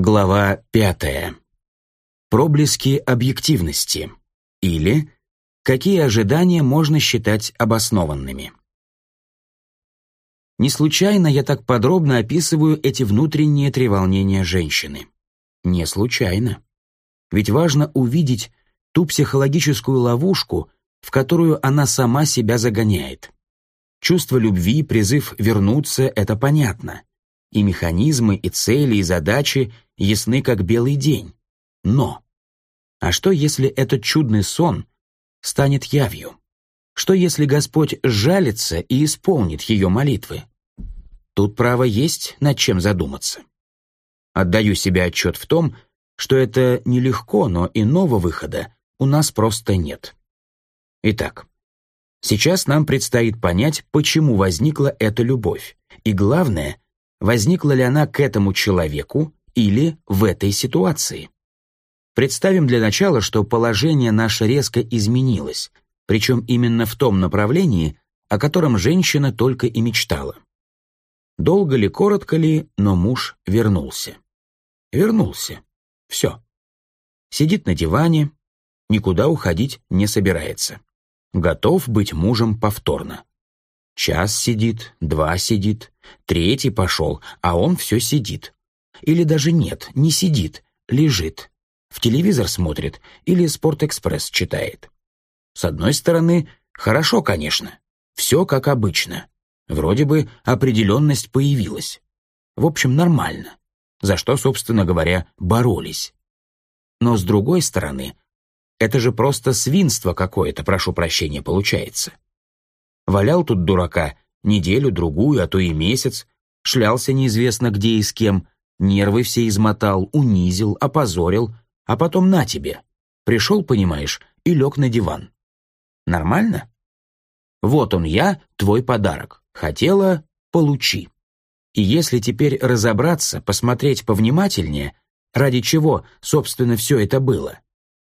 Глава пятая. Проблески объективности. Или какие ожидания можно считать обоснованными. Не случайно я так подробно описываю эти внутренние треволнения женщины. Не случайно. Ведь важно увидеть ту психологическую ловушку, в которую она сама себя загоняет. Чувство любви, призыв вернуться — это понятно. И механизмы, и цели, и задачи ясны как белый день. Но! А что, если этот чудный сон станет явью? Что, если Господь жалится и исполнит ее молитвы? Тут право есть над чем задуматься. Отдаю себе отчет в том, что это нелегко, но иного выхода у нас просто нет. Итак, сейчас нам предстоит понять, почему возникла эта любовь, и главное, возникла ли она к этому человеку или в этой ситуации. Представим для начала, что положение наше резко изменилось, причем именно в том направлении, о котором женщина только и мечтала. Долго ли, коротко ли, но муж вернулся. Вернулся. Все. Сидит на диване, никуда уходить не собирается. Готов быть мужем повторно. Час сидит, два сидит, третий пошел, а он все сидит. Или даже нет, не сидит, лежит. В телевизор смотрит или «Спортэкспресс» читает. С одной стороны, хорошо, конечно. Все как обычно. Вроде бы определенность появилась. В общем, нормально. За что, собственно говоря, боролись. Но с другой стороны, это же просто свинство какое-то, прошу прощения, получается. Валял тут дурака неделю, другую, а то и месяц, шлялся неизвестно где и с кем, Нервы все измотал, унизил, опозорил, а потом на тебе. Пришел, понимаешь, и лег на диван. Нормально? Вот он я, твой подарок. Хотела — получи. И если теперь разобраться, посмотреть повнимательнее, ради чего, собственно, все это было?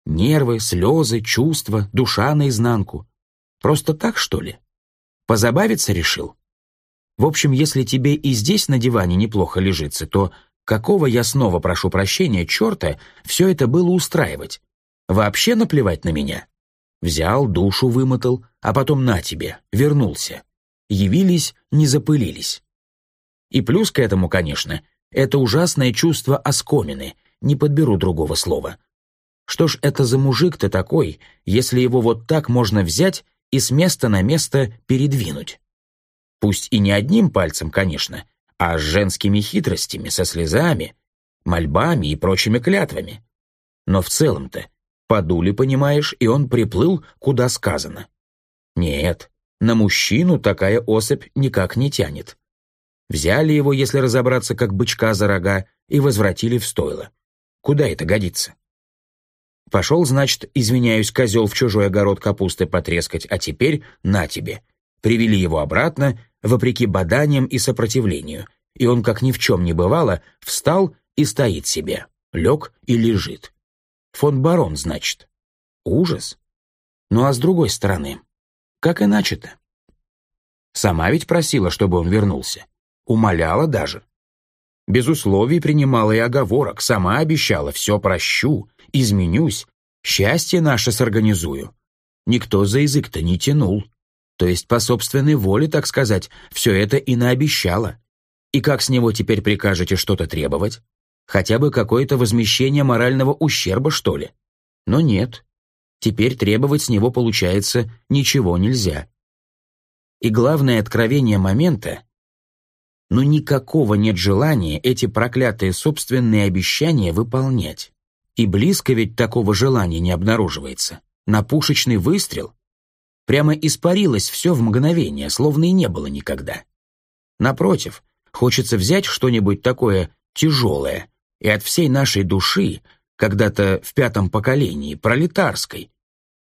Нервы, слезы, чувства, душа наизнанку. Просто так, что ли? Позабавиться решил? В общем, если тебе и здесь на диване неплохо лежится, то Какого я снова прошу прощения, черта, все это было устраивать? Вообще наплевать на меня? Взял, душу вымотал, а потом на тебе, вернулся. Явились, не запылились. И плюс к этому, конечно, это ужасное чувство оскомины, не подберу другого слова. Что ж это за мужик-то такой, если его вот так можно взять и с места на место передвинуть? Пусть и не одним пальцем, конечно, а с женскими хитростями, со слезами, мольбами и прочими клятвами. Но в целом-то, подули, понимаешь, и он приплыл, куда сказано. Нет, на мужчину такая особь никак не тянет. Взяли его, если разобраться, как бычка за рога, и возвратили в стойло. Куда это годится? Пошел, значит, извиняюсь, козел в чужой огород капусты потрескать, а теперь на тебе. Привели его обратно, вопреки боданиям и сопротивлению, и он, как ни в чем не бывало, встал и стоит себе, лег и лежит. Фон барон, значит. Ужас. Ну а с другой стороны, как иначе-то? Сама ведь просила, чтобы он вернулся. Умоляла даже. Без условий принимала и оговорок, сама обещала, все прощу, изменюсь, счастье наше сорганизую. Никто за язык-то не тянул. То есть по собственной воле, так сказать, все это и наобещала. И как с него теперь прикажете что-то требовать? Хотя бы какое-то возмещение морального ущерба, что ли? Но нет. Теперь требовать с него, получается, ничего нельзя. И главное откровение момента но никакого нет желания эти проклятые собственные обещания выполнять. И близко ведь такого желания не обнаруживается. На пушечный выстрел Прямо испарилось все в мгновение, словно и не было никогда. Напротив, хочется взять что-нибудь такое тяжелое и от всей нашей души, когда-то в пятом поколении, пролетарской,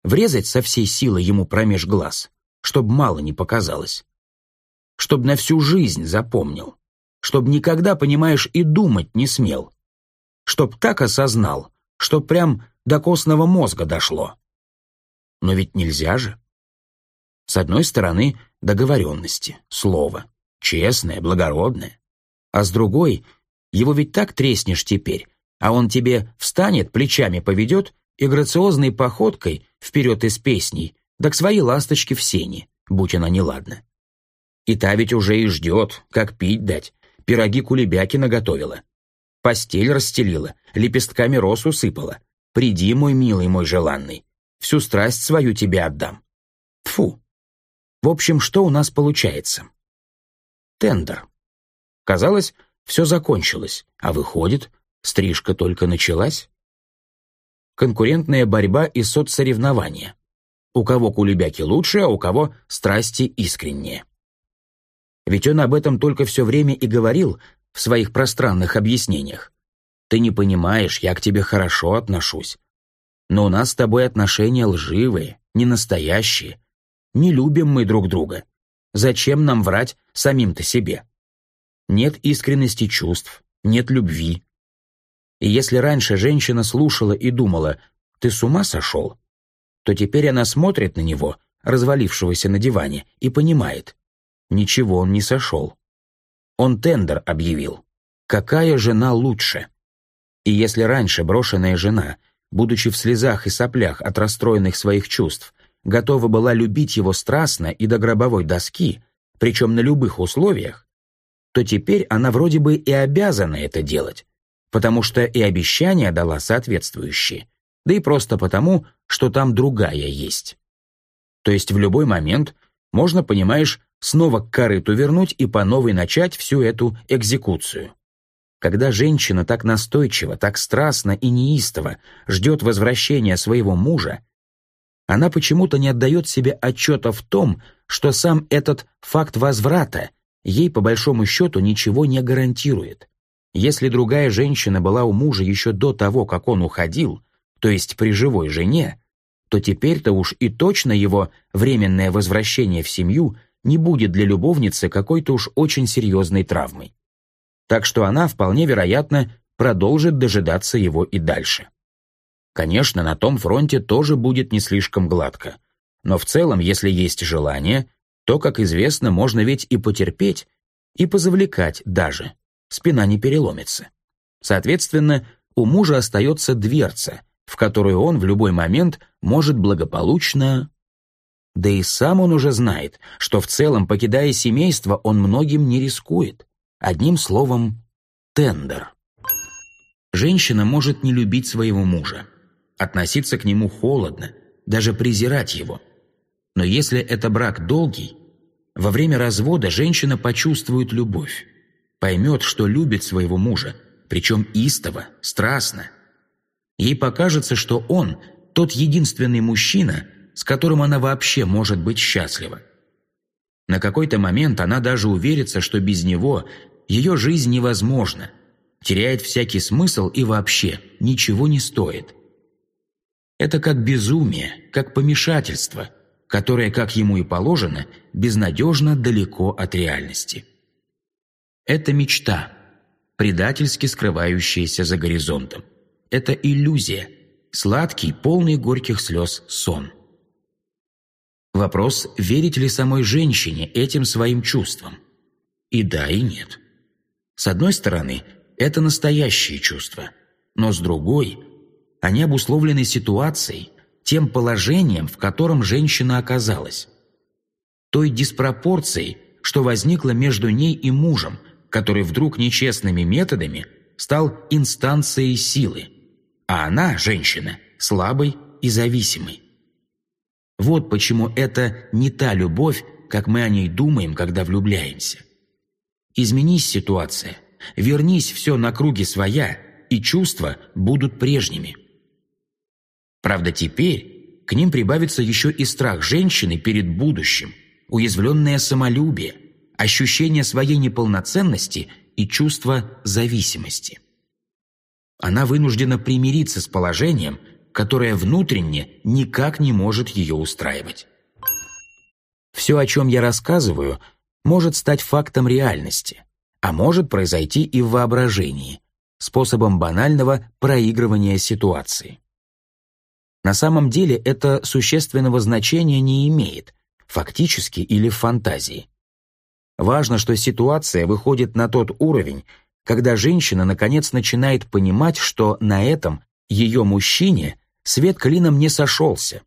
врезать со всей силы ему промеж глаз, чтобы мало не показалось. Чтоб на всю жизнь запомнил. Чтоб никогда, понимаешь, и думать не смел. Чтоб так осознал, чтоб прям до костного мозга дошло. Но ведь нельзя же. С одной стороны, договоренности, слово, честное, благородное. А с другой, его ведь так треснешь теперь, а он тебе встанет, плечами поведет и грациозной походкой вперед из песней, да к своей ласточке в сене, будь она неладна. И та ведь уже и ждет, как пить дать, пироги кулебяки наготовила. Постель расстелила, лепестками роз усыпала. Приди, мой милый, мой желанный, всю страсть свою тебе отдам. Тфу. В общем, что у нас получается? Тендер. Казалось, все закончилось, а выходит, стрижка только началась. Конкурентная борьба и соцсоревнования. У кого кулебяки лучше, а у кого страсти искренние. Ведь он об этом только все время и говорил в своих пространных объяснениях. Ты не понимаешь, я к тебе хорошо отношусь. Но у нас с тобой отношения лживые, не настоящие. Не любим мы друг друга. Зачем нам врать самим-то себе? Нет искренности чувств, нет любви. И если раньше женщина слушала и думала, «Ты с ума сошел?», то теперь она смотрит на него, развалившегося на диване, и понимает, ничего он не сошел. Он тендер объявил. Какая жена лучше? И если раньше брошенная жена, будучи в слезах и соплях от расстроенных своих чувств, готова была любить его страстно и до гробовой доски, причем на любых условиях, то теперь она вроде бы и обязана это делать, потому что и обещания дала соответствующие, да и просто потому, что там другая есть. То есть в любой момент можно, понимаешь, снова к корыту вернуть и по новой начать всю эту экзекуцию. Когда женщина так настойчиво, так страстно и неистово ждет возвращения своего мужа, она почему-то не отдает себе отчета в том, что сам этот факт возврата ей по большому счету ничего не гарантирует. Если другая женщина была у мужа еще до того, как он уходил, то есть при живой жене, то теперь-то уж и точно его временное возвращение в семью не будет для любовницы какой-то уж очень серьезной травмой. Так что она, вполне вероятно, продолжит дожидаться его и дальше. Конечно, на том фронте тоже будет не слишком гладко. Но в целом, если есть желание, то, как известно, можно ведь и потерпеть, и позавлекать даже. Спина не переломится. Соответственно, у мужа остается дверца, в которую он в любой момент может благополучно... Да и сам он уже знает, что в целом, покидая семейство, он многим не рискует. Одним словом, тендер. Женщина может не любить своего мужа, относиться к нему холодно, даже презирать его. Но если это брак долгий, во время развода женщина почувствует любовь, поймет, что любит своего мужа, причем истово, страстно, Ей покажется, что он – тот единственный мужчина, с которым она вообще может быть счастлива. На какой-то момент она даже уверится, что без него ее жизнь невозможна, теряет всякий смысл и вообще ничего не стоит. Это как безумие, как помешательство, которое, как ему и положено, безнадежно далеко от реальности. Это мечта, предательски скрывающаяся за горизонтом это иллюзия, сладкий, полный горьких слез сон. Вопрос, верить ли самой женщине этим своим чувствам? И да, и нет. С одной стороны, это настоящие чувства, но с другой, они обусловлены ситуацией, тем положением, в котором женщина оказалась. Той диспропорцией, что возникла между ней и мужем, который вдруг нечестными методами стал инстанцией силы а она, женщина, слабой и зависимой. Вот почему это не та любовь, как мы о ней думаем, когда влюбляемся. Изменись ситуация, вернись все на круги своя, и чувства будут прежними. Правда, теперь к ним прибавится еще и страх женщины перед будущим, уязвленное самолюбие, ощущение своей неполноценности и чувство зависимости она вынуждена примириться с положением, которое внутренне никак не может ее устраивать. Все, о чем я рассказываю, может стать фактом реальности, а может произойти и в воображении, способом банального проигрывания ситуации. На самом деле это существенного значения не имеет, фактически или в фантазии. Важно, что ситуация выходит на тот уровень, когда женщина наконец начинает понимать, что на этом ее мужчине свет клином не сошелся,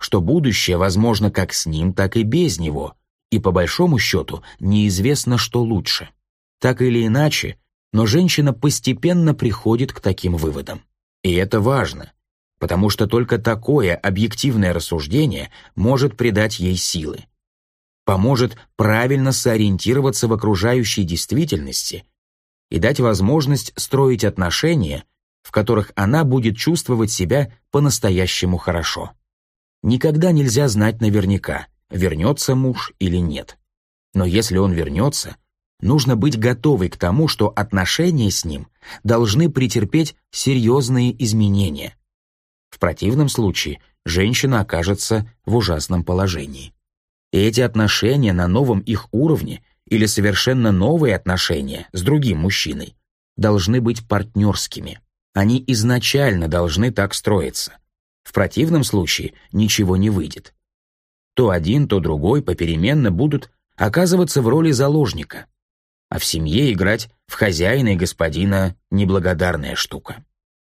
что будущее возможно как с ним, так и без него, и по большому счету неизвестно, что лучше. Так или иначе, но женщина постепенно приходит к таким выводам. И это важно, потому что только такое объективное рассуждение может придать ей силы. Поможет правильно сориентироваться в окружающей действительности и дать возможность строить отношения, в которых она будет чувствовать себя по-настоящему хорошо. Никогда нельзя знать наверняка, вернется муж или нет. Но если он вернется, нужно быть готовой к тому, что отношения с ним должны претерпеть серьезные изменения, в противном случае женщина окажется в ужасном положении. И эти отношения на новом их уровне или совершенно новые отношения с другим мужчиной должны быть партнерскими. Они изначально должны так строиться. В противном случае ничего не выйдет. То один, то другой попеременно будут оказываться в роли заложника, а в семье играть в хозяина и господина неблагодарная штука.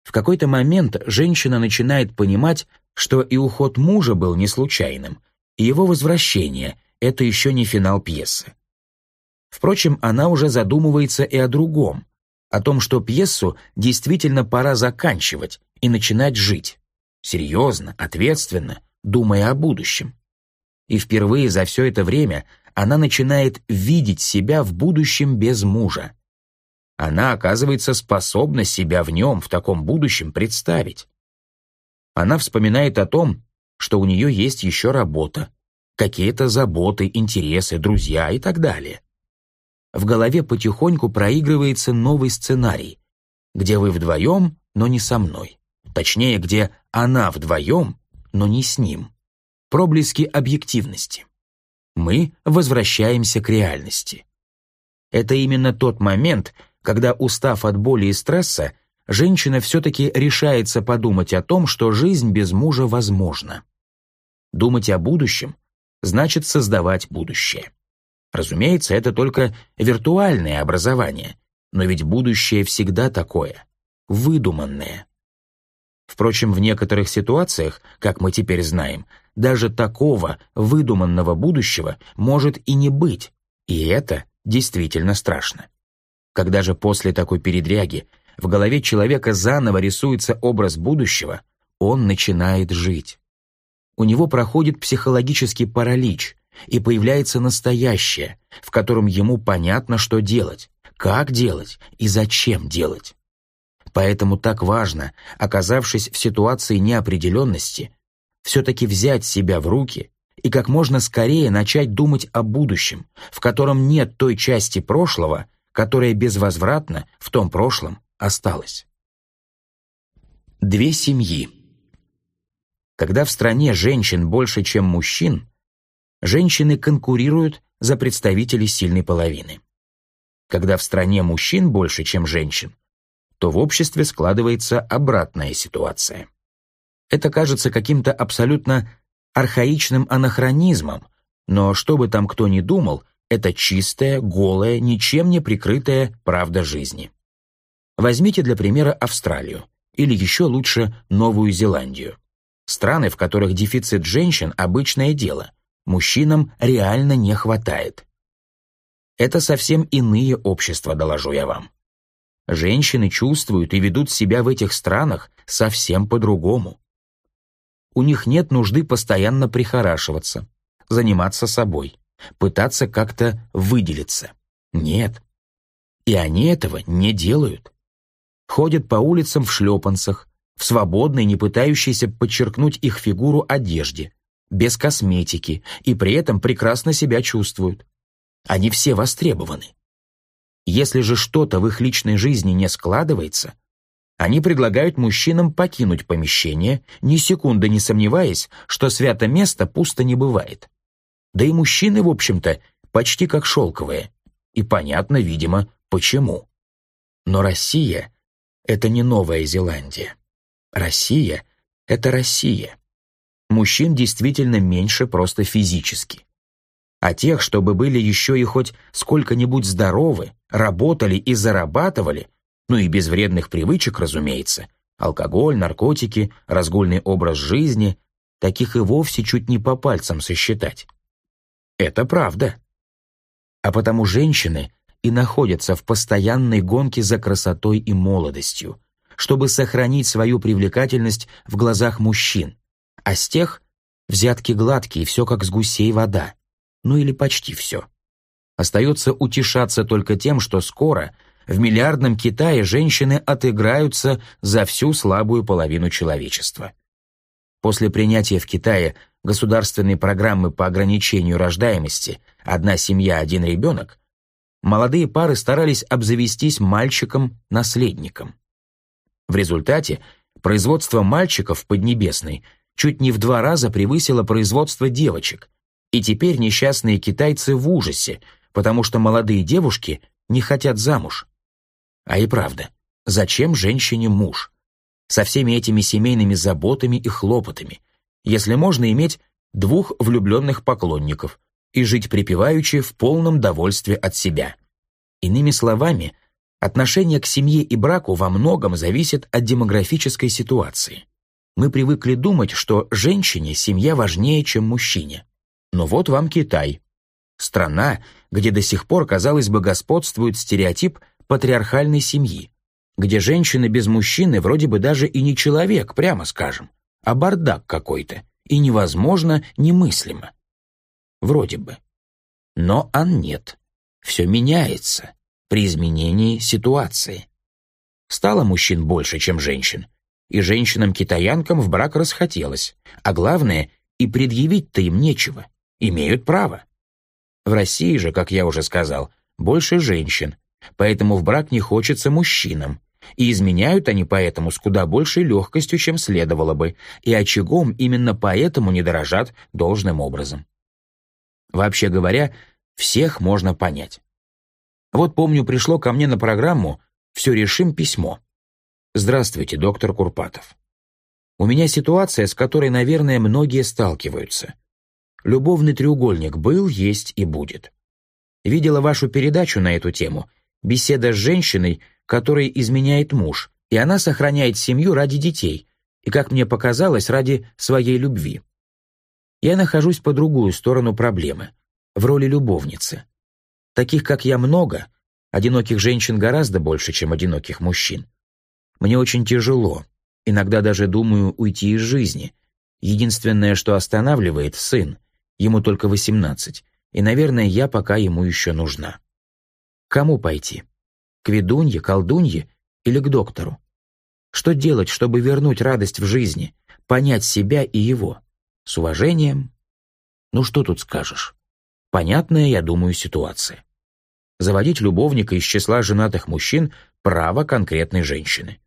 В какой-то момент женщина начинает понимать, что и уход мужа был не случайным, и его возвращение — это еще не финал пьесы. Впрочем, она уже задумывается и о другом, о том, что пьесу действительно пора заканчивать и начинать жить. Серьезно, ответственно, думая о будущем. И впервые за все это время она начинает видеть себя в будущем без мужа она, оказывается, способна себя в нем в таком будущем представить. Она вспоминает о том, что у нее есть еще работа, какие-то заботы, интересы, друзья и так далее. В голове потихоньку проигрывается новый сценарий, где вы вдвоем, но не со мной. Точнее, где она вдвоем, но не с ним. Проблески объективности. Мы возвращаемся к реальности. Это именно тот момент, когда, устав от боли и стресса, женщина все-таки решается подумать о том, что жизнь без мужа возможна. Думать о будущем значит создавать будущее. Разумеется, это только виртуальное образование, но ведь будущее всегда такое, выдуманное. Впрочем, в некоторых ситуациях, как мы теперь знаем, даже такого выдуманного будущего может и не быть, и это действительно страшно. Когда же после такой передряги в голове человека заново рисуется образ будущего, он начинает жить. У него проходит психологический паралич, и появляется настоящее, в котором ему понятно, что делать, как делать и зачем делать. Поэтому так важно, оказавшись в ситуации неопределенности, все-таки взять себя в руки и как можно скорее начать думать о будущем, в котором нет той части прошлого, которая безвозвратно в том прошлом осталась. Две семьи. Когда в стране женщин больше, чем мужчин, женщины конкурируют за представителей сильной половины. Когда в стране мужчин больше, чем женщин, то в обществе складывается обратная ситуация. Это кажется каким-то абсолютно архаичным анахронизмом, но что бы там кто ни думал, это чистая, голая, ничем не прикрытая правда жизни. Возьмите для примера Австралию, или еще лучше Новую Зеландию. Страны, в которых дефицит женщин – обычное дело. Мужчинам реально не хватает. Это совсем иные общества, доложу я вам. Женщины чувствуют и ведут себя в этих странах совсем по-другому. У них нет нужды постоянно прихорашиваться, заниматься собой пытаться как-то выделиться. Нет. И они этого не делают. Ходят по улицам в шлепанцах, в свободной, не пытающейся подчеркнуть их фигуру одежде, без косметики, и при этом прекрасно себя чувствуют. Они все востребованы. Если же что-то в их личной жизни не складывается, они предлагают мужчинам покинуть помещение, ни секунды не сомневаясь, что свято место пусто не бывает. Да и мужчины, в общем-то, почти как шелковые. И понятно, видимо, почему. Но Россия — это не Новая Зеландия. Россия — это Россия. Мужчин действительно меньше просто физически. а тех, чтобы были еще и хоть сколько-нибудь здоровы, работали и зарабатывали, ну и без вредных привычек, разумеется, алкоголь, наркотики, разгульный образ жизни, таких и вовсе чуть не по пальцам сосчитать. Это правда. А потому женщины и находятся в постоянной гонке за красотой и молодостью, чтобы сохранить свою привлекательность в глазах мужчин, а с тех взятки гладкие, все как с гусей вода, ну или почти все. Остается утешаться только тем, что скоро в миллиардном Китае женщины отыграются за всю слабую половину человечества. После принятия в Китае государственной программы по ограничению рождаемости «Одна семья, один ребенок», молодые пары старались обзавестись мальчиком-наследником. В результате производство мальчиков Поднебесной чуть не в два раза превысило производство девочек, и теперь несчастные китайцы в ужасе, потому что молодые девушки не хотят замуж. А и правда, зачем женщине муж? Со всеми этими семейными заботами и хлопотами, если можно иметь двух влюбленных поклонников и жить припеваючи в полном довольстве от себя. Иными словами, отношение к семье и браку во многом зависит от демографической ситуации. Мы привыкли думать, что женщине семья важнее, чем мужчине. Но вот вам Китай. Страна, где до сих пор, казалось бы, господствует стереотип патриархальной семьи, где женщина без мужчины вроде бы даже и не человек, прямо скажем, а бардак какой-то, и невозможно, немыслимо. Вроде бы. Но а нет. Все меняется при изменении ситуации. Стало мужчин больше, чем женщин, и женщинам-китаянкам в брак расхотелось, а главное, и предъявить-то им нечего, имеют право. В России же, как я уже сказал, больше женщин, поэтому в брак не хочется мужчинам, и изменяют они поэтому с куда большей легкостью, чем следовало бы, и очагом именно поэтому не дорожат должным образом. Вообще говоря, всех можно понять. Вот помню, пришло ко мне на программу «Все решим» письмо. Здравствуйте, доктор Курпатов. У меня ситуация, с которой, наверное, многие сталкиваются. Любовный треугольник был, есть и будет. Видела вашу передачу на эту тему. Беседа с женщиной, которой изменяет муж, и она сохраняет семью ради детей, и, как мне показалось, ради своей любви. Я нахожусь по другую сторону проблемы, в роли любовницы. Таких, как я, много, одиноких женщин гораздо больше, чем одиноких мужчин. Мне очень тяжело. Иногда даже думаю уйти из жизни. Единственное, что останавливает, сын. Ему только восемнадцать. И, наверное, я пока ему еще нужна. Кому пойти? К ведунье, колдунье или к доктору? Что делать, чтобы вернуть радость в жизни, понять себя и его? С уважением? Ну что тут скажешь? Понятная, я думаю, ситуация. Заводить любовника из числа женатых мужчин – право конкретной женщины.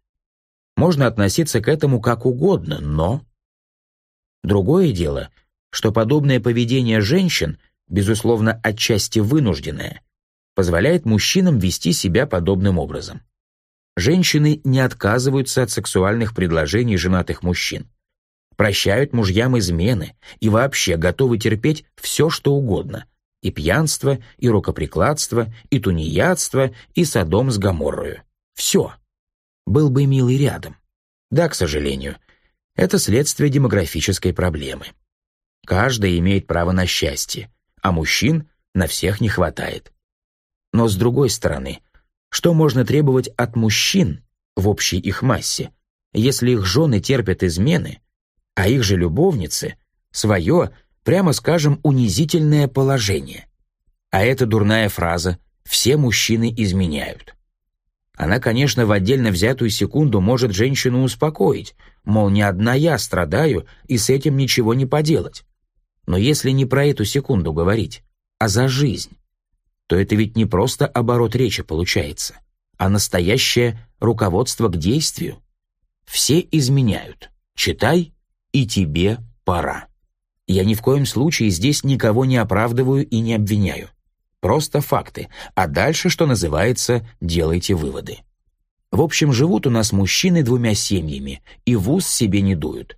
Можно относиться к этому как угодно, но... Другое дело, что подобное поведение женщин, безусловно, отчасти вынужденное, позволяет мужчинам вести себя подобным образом. Женщины не отказываются от сексуальных предложений женатых мужчин, прощают мужьям измены и вообще готовы терпеть все, что угодно, и пьянство, и рукоприкладство, и тунеядство, и садом с Гоморрою. Все был бы милый рядом. Да, к сожалению, это следствие демографической проблемы. Каждый имеет право на счастье, а мужчин на всех не хватает. Но с другой стороны, что можно требовать от мужчин в общей их массе, если их жены терпят измены, а их же любовницы — свое, прямо скажем, унизительное положение? А эта дурная фраза «все мужчины изменяют». Она, конечно, в отдельно взятую секунду может женщину успокоить, мол, не одна я страдаю, и с этим ничего не поделать. Но если не про эту секунду говорить, а за жизнь, то это ведь не просто оборот речи получается, а настоящее руководство к действию. Все изменяют. Читай, и тебе пора. Я ни в коем случае здесь никого не оправдываю и не обвиняю. Просто факты, а дальше, что называется, делайте выводы. В общем, живут у нас мужчины двумя семьями и в ус себе не дуют.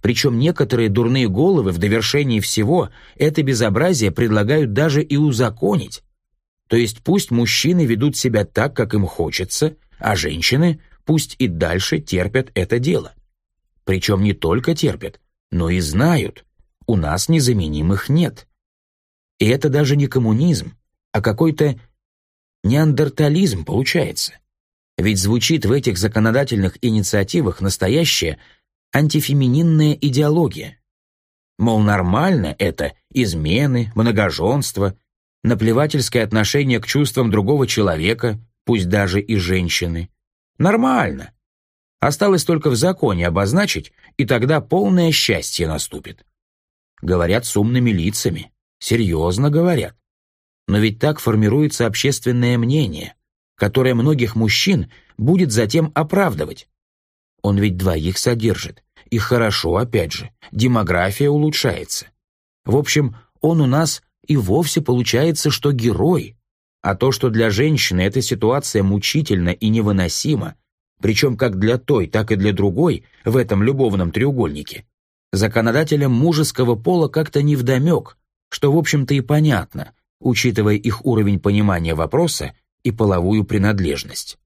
Причем некоторые дурные головы в довершении всего это безобразие предлагают даже и узаконить. То есть пусть мужчины ведут себя так, как им хочется, а женщины пусть и дальше терпят это дело. Причем не только терпят, но и знают, у нас незаменимых нет. И это даже не коммунизм, а какой-то неандертализм получается. Ведь звучит в этих законодательных инициативах настоящая антифемининная идеология. Мол, нормально это измены, многоженство, наплевательское отношение к чувствам другого человека, пусть даже и женщины. Нормально. Осталось только в законе обозначить, и тогда полное счастье наступит. Говорят с умными лицами, серьезно говорят. Но ведь так формируется общественное мнение, которое многих мужчин будет затем оправдывать. Он ведь двоих содержит. И хорошо, опять же, демография улучшается. В общем, он у нас и вовсе получается, что герой. А то, что для женщины эта ситуация мучительна и невыносима, причем как для той, так и для другой в этом любовном треугольнике, законодателям мужеского пола как-то невдомек, что, в общем-то, и понятно, учитывая их уровень понимания вопроса и половую принадлежность.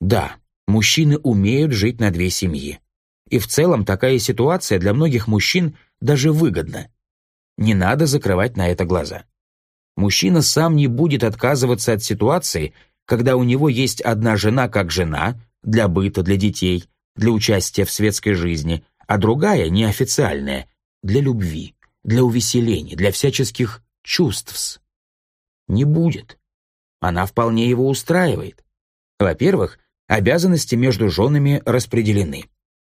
Да, Мужчины умеют жить на две семьи. И в целом такая ситуация для многих мужчин даже выгодна. Не надо закрывать на это глаза. Мужчина сам не будет отказываться от ситуации, когда у него есть одна жена как жена, для быта, для детей, для участия в светской жизни, а другая, неофициальная, для любви, для увеселений, для всяческих чувств. Не будет. Она вполне его устраивает. Во-первых, Обязанности между женами распределены.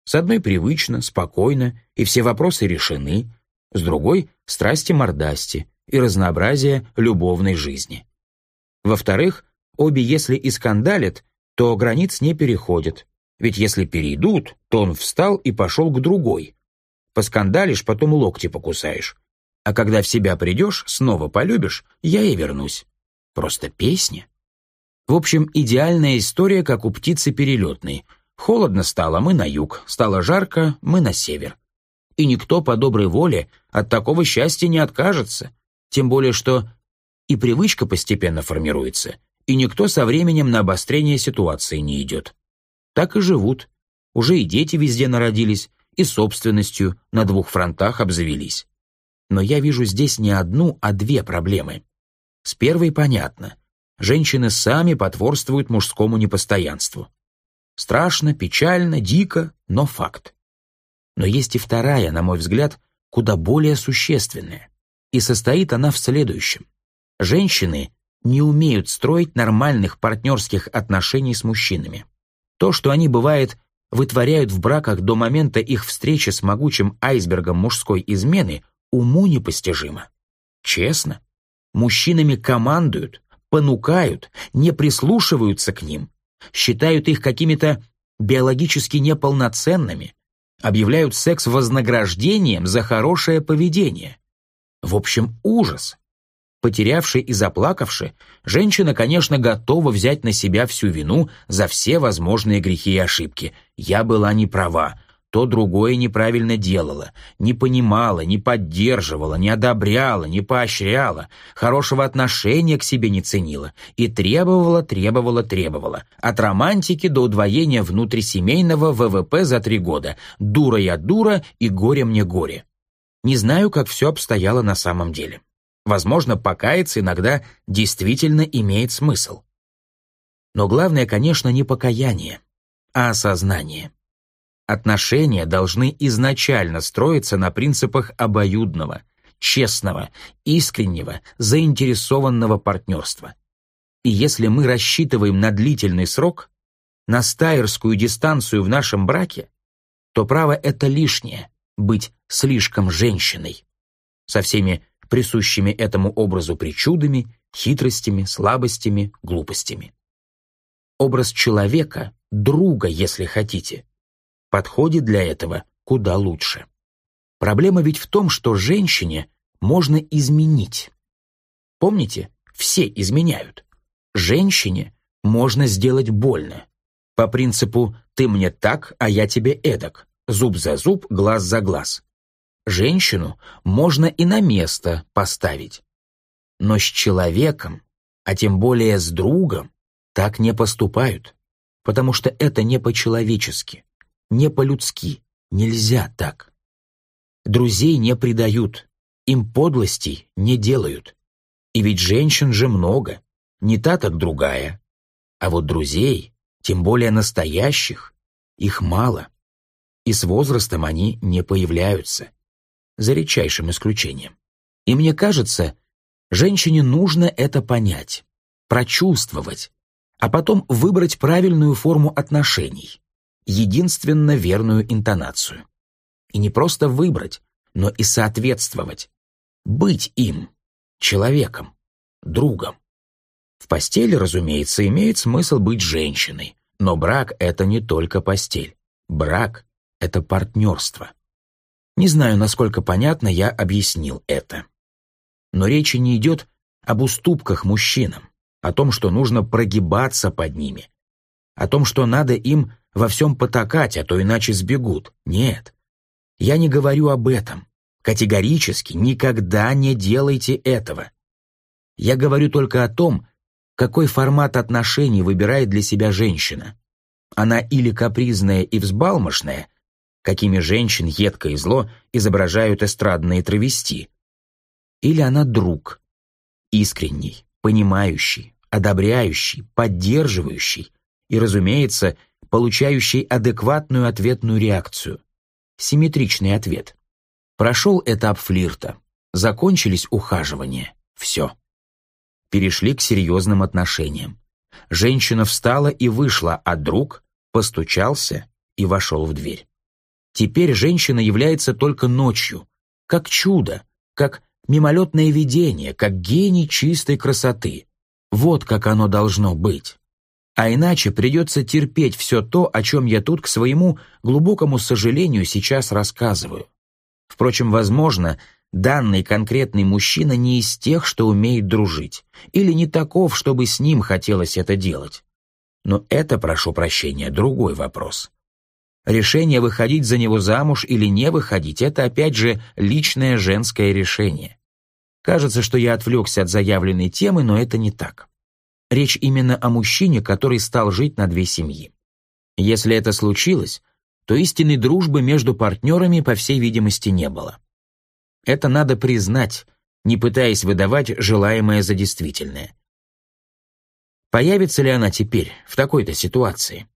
С одной привычно, спокойно, и все вопросы решены, с другой — страсти-мордасти и разнообразие любовной жизни. Во-вторых, обе если и скандалят, то границ не переходят, ведь если перейдут, то он встал и пошел к другой. Поскандалишь, потом локти покусаешь. А когда в себя придешь, снова полюбишь, я и вернусь. Просто песня. В общем, идеальная история, как у птицы перелетной. Холодно стало, мы на юг, стало жарко, мы на север. И никто по доброй воле от такого счастья не откажется. Тем более, что и привычка постепенно формируется, и никто со временем на обострение ситуации не идет. Так и живут. Уже и дети везде народились, и собственностью на двух фронтах обзавелись. Но я вижу здесь не одну, а две проблемы. С первой понятно женщины сами потворствуют мужскому непостоянству. Страшно, печально, дико, но факт. Но есть и вторая, на мой взгляд, куда более существенная. И состоит она в следующем. Женщины не умеют строить нормальных партнерских отношений с мужчинами. То, что они, бывает, вытворяют в браках до момента их встречи с могучим айсбергом мужской измены, уму непостижимо. Честно, мужчинами командуют, понукают, не прислушиваются к ним, считают их какими-то биологически неполноценными, объявляют секс вознаграждением за хорошее поведение. В общем, ужас. Потерявший и заплакавший, женщина, конечно, готова взять на себя всю вину за все возможные грехи и ошибки. Я была не права, то другое неправильно делала, не понимала, не поддерживала, не одобряла, не поощряла, хорошего отношения к себе не ценила и требовала, требовала, требовала. От романтики до удвоения внутрисемейного ВВП за три года. Дура я дура и горе мне горе. Не знаю, как все обстояло на самом деле. Возможно, покаяться иногда действительно имеет смысл. Но главное, конечно, не покаяние, а осознание. Отношения должны изначально строиться на принципах обоюдного, честного, искреннего, заинтересованного партнерства. И если мы рассчитываем на длительный срок, на стайерскую дистанцию в нашем браке, то право это лишнее — быть слишком женщиной. Со всеми присущими этому образу причудами, хитростями, слабостями, глупостями. Образ человека, друга, если хотите, подходит для этого куда лучше. Проблема ведь в том, что женщине можно изменить. Помните, все изменяют. Женщине можно сделать больно. По принципу «ты мне так, а я тебе эдак», зуб за зуб, глаз за глаз. Женщину можно и на место поставить. Но с человеком, а тем более с другом, так не поступают, потому что это не по-человечески, не по-людски, нельзя так. Друзей не предают, им подлостей не делают. И ведь женщин же много, не та, так другая. А вот друзей, тем более настоящих, их мало. И с возрастом они не появляются. За редчайшим исключением. И мне кажется, женщине нужно это понять, прочувствовать, а потом выбрать правильную форму отношений, единственно верную интонацию. И не просто выбрать, но и соответствовать. Быть им, человеком, другом. В постели, разумеется, имеет смысл быть женщиной, но брак — это не только постель. Брак — это партнерство. Не знаю, насколько понятно я объяснил это. Но речи не идет об уступках мужчинам, о том, что нужно прогибаться под ними, о том, что надо им во всем потакать, а то иначе сбегут. Нет. Я не говорю об этом. Категорически никогда не делайте этого. Я говорю только о том, какой формат отношений выбирает для себя женщина. Она или капризная и взбалмошная, какими женщин едко и зло изображают эстрадные травести, или она друг, искренний, понимающий, одобряющий, поддерживающий и, разумеется, получающий адекватную ответную реакцию, симметричный ответ. Прошел этап флирта, закончились ухаживания, все. Перешли к серьезным отношениям. Женщина встала и вышла, а друг постучался и вошел в дверь. Теперь женщина является только ночью, как чудо, как мимолетное видение, как гений чистой красоты. Вот как оно должно быть. А иначе придется терпеть все то, о чем я тут, к своему глубокому сожалению, сейчас рассказываю. Впрочем, возможно, данный конкретный мужчина не из тех, что умеет дружить, или не таков, чтобы с ним хотелось это делать. Но это, прошу прощения, другой вопрос. Решение выходить за него замуж или не выходить – это, опять же, личное женское решение. Кажется, что я отвлекся от заявленной темы, но это не так. Речь именно о мужчине, который стал жить на две семьи. Если это случилось, то истинной дружбы между партнерами, по всей видимости, не было. Это надо признать, не пытаясь выдавать желаемое за действительное. Появится ли она теперь, в такой-то ситуации?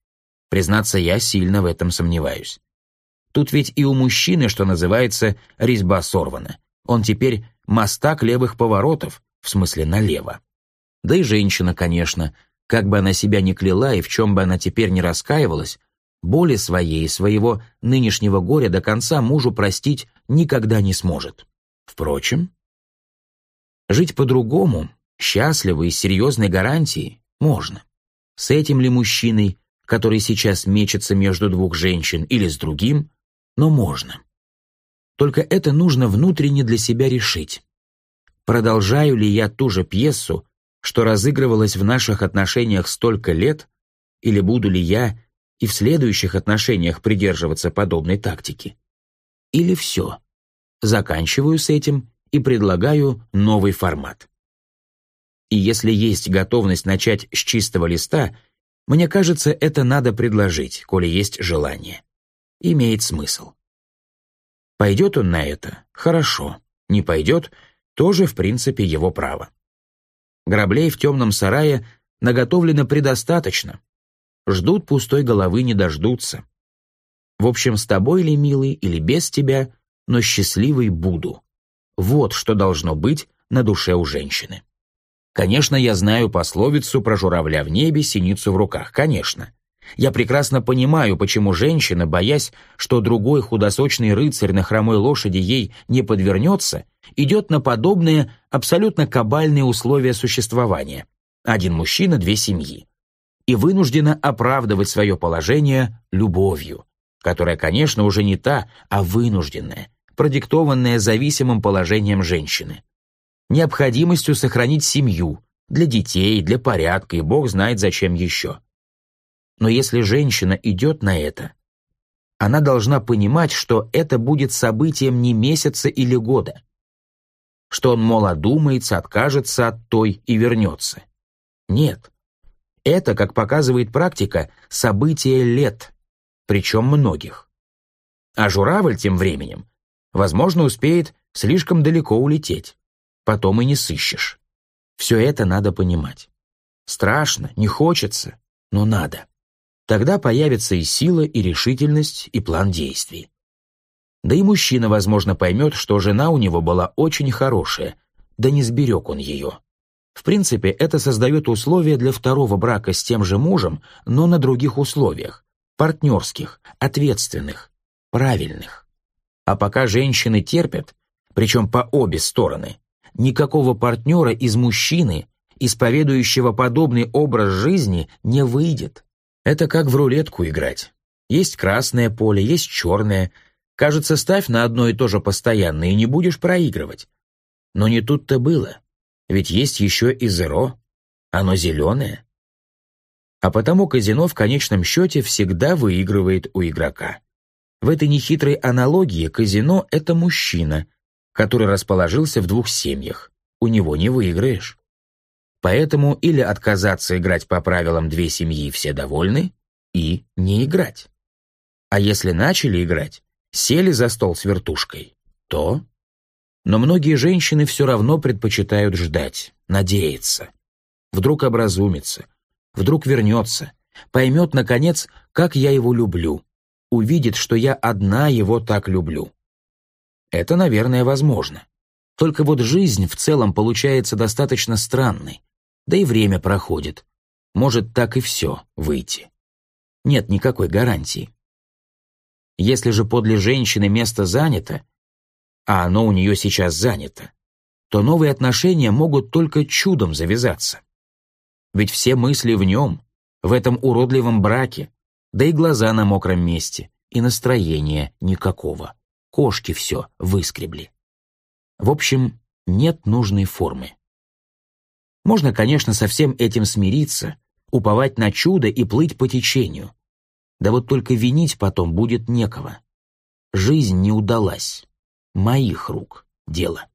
Признаться, я сильно в этом сомневаюсь. Тут ведь и у мужчины, что называется, резьба сорвана. Он теперь мастак левых поворотов, в смысле налево. Да и женщина, конечно, как бы она себя ни кляла и в чем бы она теперь не раскаивалась, боли своей и своего нынешнего горя до конца мужу простить никогда не сможет. Впрочем, жить по-другому, счастливо и серьезной гарантией, можно. С этим ли мужчиной, который сейчас мечется между двух женщин, или с другим, но можно. Только это нужно внутренне для себя решить. Продолжаю ли я ту же пьесу, что разыгрывалась в наших отношениях столько лет, или буду ли я и в следующих отношениях придерживаться подобной тактики. Или все. Заканчиваю с этим и предлагаю новый формат. И если есть готовность начать с чистого листа, мне кажется, это надо предложить, коли есть желание. Имеет смысл. Пойдет он на это? Хорошо. Не пойдет? Тоже, в принципе, его право. Граблей в темном сарае наготовлено предостаточно, Ждут пустой головы, не дождутся. В общем, с тобой ли, милый, или без тебя, но счастливый буду. Вот что должно быть на душе у женщины. Конечно, я знаю пословицу про журавля в небе, синицу в руках, конечно. Я прекрасно понимаю, почему женщина, боясь, что другой худосочный рыцарь на хромой лошади ей не подвернется, идет на подобные абсолютно кабальные условия существования. Один мужчина, две семьи и вынуждена оправдывать свое положение любовью, которая, конечно, уже не та, а вынужденная, продиктованная зависимым положением женщины. Необходимостью сохранить семью, для детей, для порядка, и Бог знает зачем еще. Но если женщина идет на это, она должна понимать, что это будет событием не месяца или года. Что он, мол, одумается, откажется от той и вернется. Нет. Это, как показывает практика, событие лет, причем многих. А журавль тем временем, возможно, успеет слишком далеко улететь. Потом и не сыщешь. Все это надо понимать. Страшно, не хочется, но надо. Тогда появится и сила, и решительность, и план действий. Да и мужчина, возможно, поймет, что жена у него была очень хорошая, да не сберег он ее. В принципе, это создает условия для второго брака с тем же мужем, но на других условиях, партнерских, ответственных, правильных. А пока женщины терпят, причем по обе стороны, никакого партнера из мужчины, исповедующего подобный образ жизни, не выйдет. Это как в рулетку играть. Есть красное поле, есть черное. Кажется, ставь на одно и то же постоянно, и не будешь проигрывать. Но не тут-то было. Ведь есть еще и зеро. Оно зеленое. А потому казино в конечном счете всегда выигрывает у игрока. В этой нехитрой аналогии казино — это мужчина, который расположился в двух семьях. У него не выиграешь. Поэтому или отказаться играть по правилам две семьи все довольны, и не играть. А если начали играть, сели за стол с вертушкой, то... Но многие женщины все равно предпочитают ждать, надеяться. Вдруг образумится, вдруг вернется, поймет, наконец, как я его люблю, увидит, что я одна его так люблю. Это, наверное, возможно. Только вот жизнь в целом получается достаточно странной, да и время проходит. Может так и все выйти. Нет никакой гарантии. Если же подле женщины место занято, а оно у нее сейчас занято, то новые отношения могут только чудом завязаться. Ведь все мысли в нем, в этом уродливом браке, да и глаза на мокром месте, и настроения никакого. Кошки все выскребли. В общем, нет нужной формы. Можно, конечно, со всем этим смириться, уповать на чудо и плыть по течению. Да вот только винить потом будет некого. Жизнь не удалась. Моих рук дело.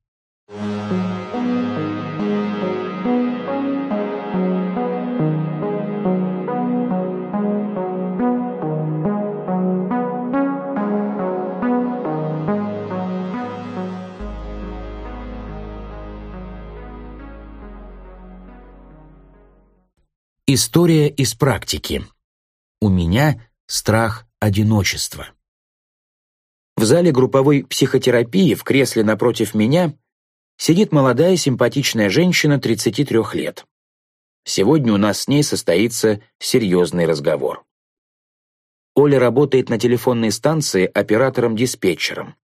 История из практики. У меня страх одиночества. В зале групповой психотерапии в кресле напротив меня сидит молодая симпатичная женщина 33 лет. Сегодня у нас с ней состоится серьезный разговор. Оля работает на телефонной станции оператором-диспетчером.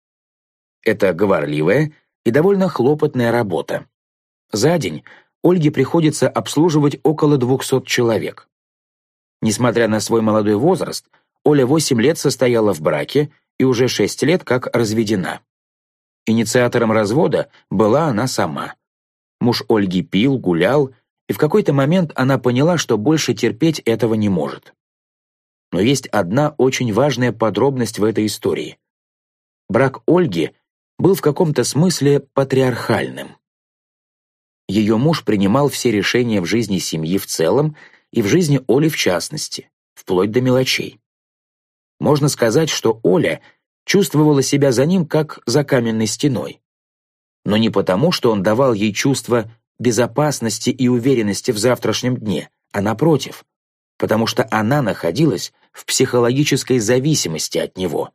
Это говорливая и довольно хлопотная работа. За день Ольге приходится обслуживать около 200 человек. Несмотря на свой молодой возраст, Оля 8 лет состояла в браке и уже 6 лет как разведена. Инициатором развода была она сама. Муж Ольги пил, гулял, и в какой-то момент она поняла, что больше терпеть этого не может. Но есть одна очень важная подробность в этой истории. Брак Ольги был в каком-то смысле патриархальным. Ее муж принимал все решения в жизни семьи в целом и в жизни Оли в частности, вплоть до мелочей. Можно сказать, что Оля чувствовала себя за ним как за каменной стеной. Но не потому, что он давал ей чувство безопасности и уверенности в завтрашнем дне, а напротив, потому что она находилась в психологической зависимости от него,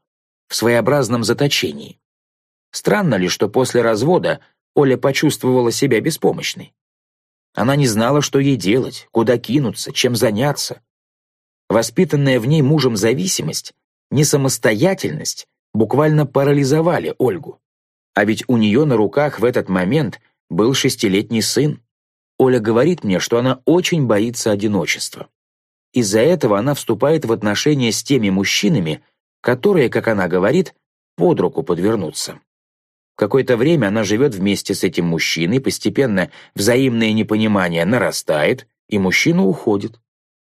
в своеобразном заточении. Странно ли, что после развода Оля почувствовала себя беспомощной. Она не знала, что ей делать, куда кинуться, чем заняться. Воспитанная в ней мужем зависимость, несамостоятельность буквально парализовали Ольгу. А ведь у нее на руках в этот момент был шестилетний сын. Оля говорит мне, что она очень боится одиночества. Из-за этого она вступает в отношения с теми мужчинами, которые, как она говорит, под руку подвернутся. Какое-то время она живет вместе с этим мужчиной, постепенно взаимное непонимание нарастает, и мужчина уходит.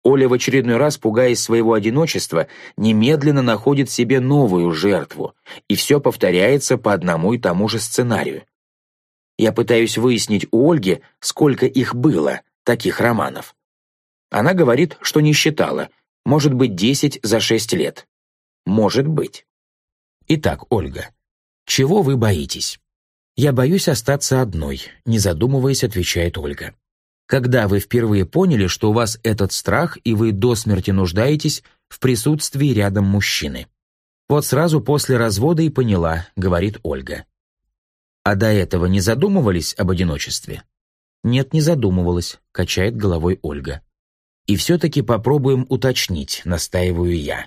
Оля в очередной раз, пугаясь своего одиночества, немедленно находит себе новую жертву, и все повторяется по одному и тому же сценарию. Я пытаюсь выяснить у Ольги, сколько их было, таких романов. Она говорит, что не считала, может быть, десять за шесть лет. Может быть. Итак, Ольга, чего вы боитесь? Я боюсь остаться одной, не задумываясь, отвечает Ольга. Когда вы впервые поняли, что у вас этот страх, и вы до смерти нуждаетесь в присутствии рядом мужчины? Вот сразу после развода и поняла, говорит Ольга. А до этого не задумывались об одиночестве? Нет, не задумывалась, качает головой Ольга. И все-таки попробуем уточнить, настаиваю я.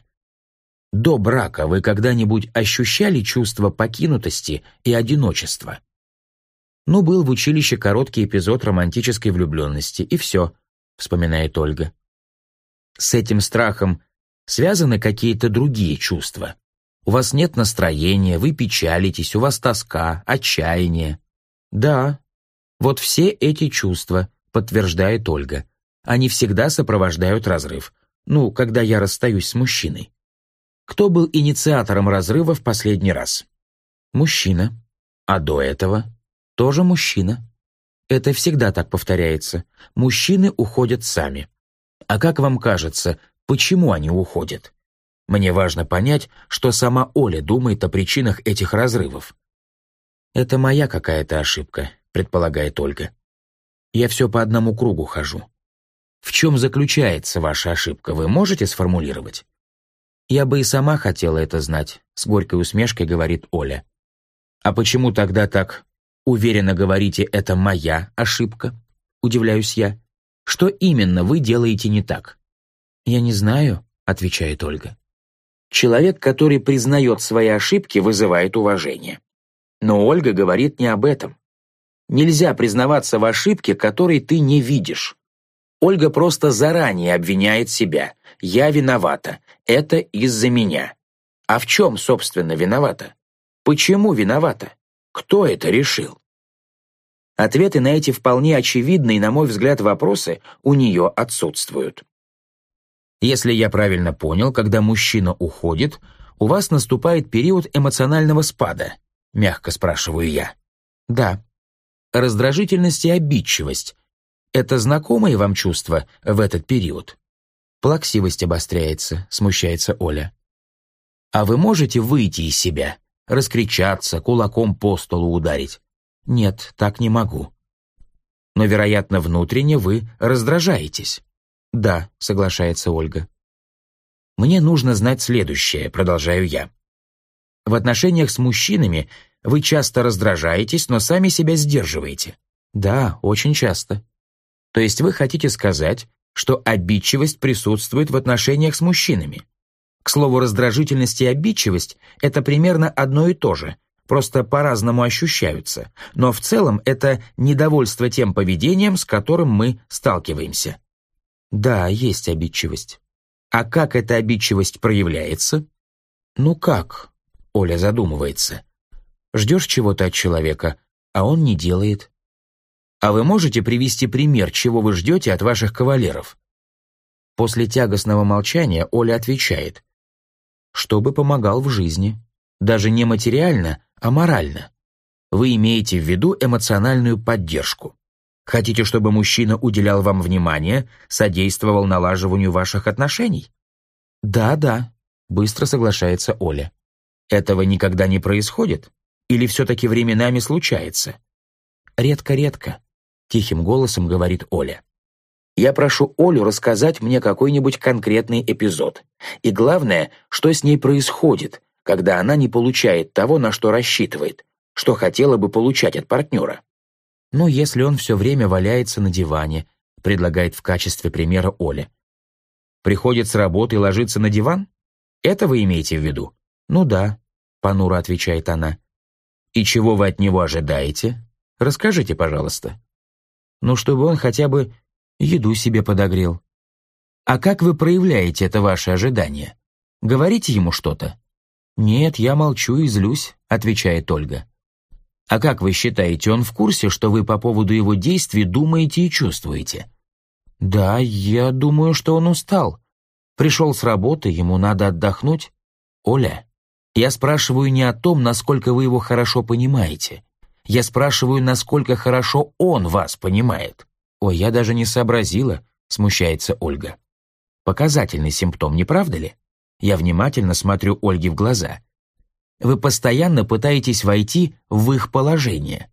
До брака вы когда-нибудь ощущали чувство покинутости и одиночества? Ну, был в училище короткий эпизод романтической влюбленности, и все, вспоминает Ольга. С этим страхом связаны какие-то другие чувства. У вас нет настроения, вы печалитесь, у вас тоска, отчаяние. Да, вот все эти чувства, подтверждает Ольга. Они всегда сопровождают разрыв. Ну, когда я расстаюсь с мужчиной. Кто был инициатором разрыва в последний раз? Мужчина. А до этого? Тоже мужчина. Это всегда так повторяется. Мужчины уходят сами. А как вам кажется, почему они уходят? Мне важно понять, что сама Оля думает о причинах этих разрывов. Это моя какая-то ошибка, предполагает Ольга. Я все по одному кругу хожу. В чем заключается ваша ошибка, вы можете сформулировать? Я бы и сама хотела это знать, с горькой усмешкой говорит Оля. А почему тогда так уверенно говорите, это моя ошибка? Удивляюсь я. Что именно вы делаете не так? Я не знаю, отвечает Ольга. Человек, который признает свои ошибки, вызывает уважение. Но Ольга говорит не об этом. Нельзя признаваться в ошибке, которой ты не видишь. Ольга просто заранее обвиняет себя. «Я виновата. Это из-за меня». А в чем, собственно, виновата? Почему виновата? Кто это решил? Ответы на эти вполне очевидные, на мой взгляд, вопросы у нее отсутствуют. Если я правильно понял, когда мужчина уходит, у вас наступает период эмоционального спада, мягко спрашиваю я. Да, раздражительность и обидчивость. Это знакомые вам чувства в этот период? Плаксивость обостряется, смущается Оля. А вы можете выйти из себя, раскричаться, кулаком по столу ударить? Нет, так не могу. Но, вероятно, внутренне вы раздражаетесь. Да, соглашается Ольга. Мне нужно знать следующее, продолжаю я. В отношениях с мужчинами вы часто раздражаетесь, но сами себя сдерживаете. Да, очень часто. То есть вы хотите сказать, что обидчивость присутствует в отношениях с мужчинами. К слову, раздражительность и обидчивость – это примерно одно и то же, просто по-разному ощущаются, но в целом это недовольство тем поведением, с которым мы сталкиваемся. Да, есть обидчивость. А как эта обидчивость проявляется? Ну как? Оля задумывается. Ждешь чего-то от человека, а он не делает. А вы можете привести пример, чего вы ждете от ваших кавалеров? После тягостного молчания Оля отвечает. Чтобы помогал в жизни. Даже не материально, а морально. Вы имеете в виду эмоциональную поддержку. Хотите, чтобы мужчина уделял вам внимание, содействовал налаживанию ваших отношений? Да, да, быстро соглашается Оля. Этого никогда не происходит? Или все-таки временами случается? Редко-редко, тихим голосом говорит Оля. Я прошу Олю рассказать мне какой-нибудь конкретный эпизод. И главное, что с ней происходит, когда она не получает того, на что рассчитывает, что хотела бы получать от партнера. Ну, если он все время валяется на диване, предлагает в качестве примера Оля. Приходит с работы и ложится на диван? Это вы имеете в виду? Ну да, понуро отвечает она. И чего вы от него ожидаете? Расскажите, пожалуйста. Ну, чтобы он хотя бы еду себе подогрел. А как вы проявляете это ваше ожидание? Говорите ему что-то? Нет, я молчу и злюсь, отвечает Ольга. А как вы считаете, он в курсе, что вы по поводу его действий думаете и чувствуете? «Да, я думаю, что он устал. Пришел с работы, ему надо отдохнуть. Оля, я спрашиваю не о том, насколько вы его хорошо понимаете. Я спрашиваю, насколько хорошо он вас понимает. Ой, я даже не сообразила, смущается Ольга. Показательный симптом, не правда ли? Я внимательно смотрю Ольге в глаза. Вы постоянно пытаетесь войти в их положение.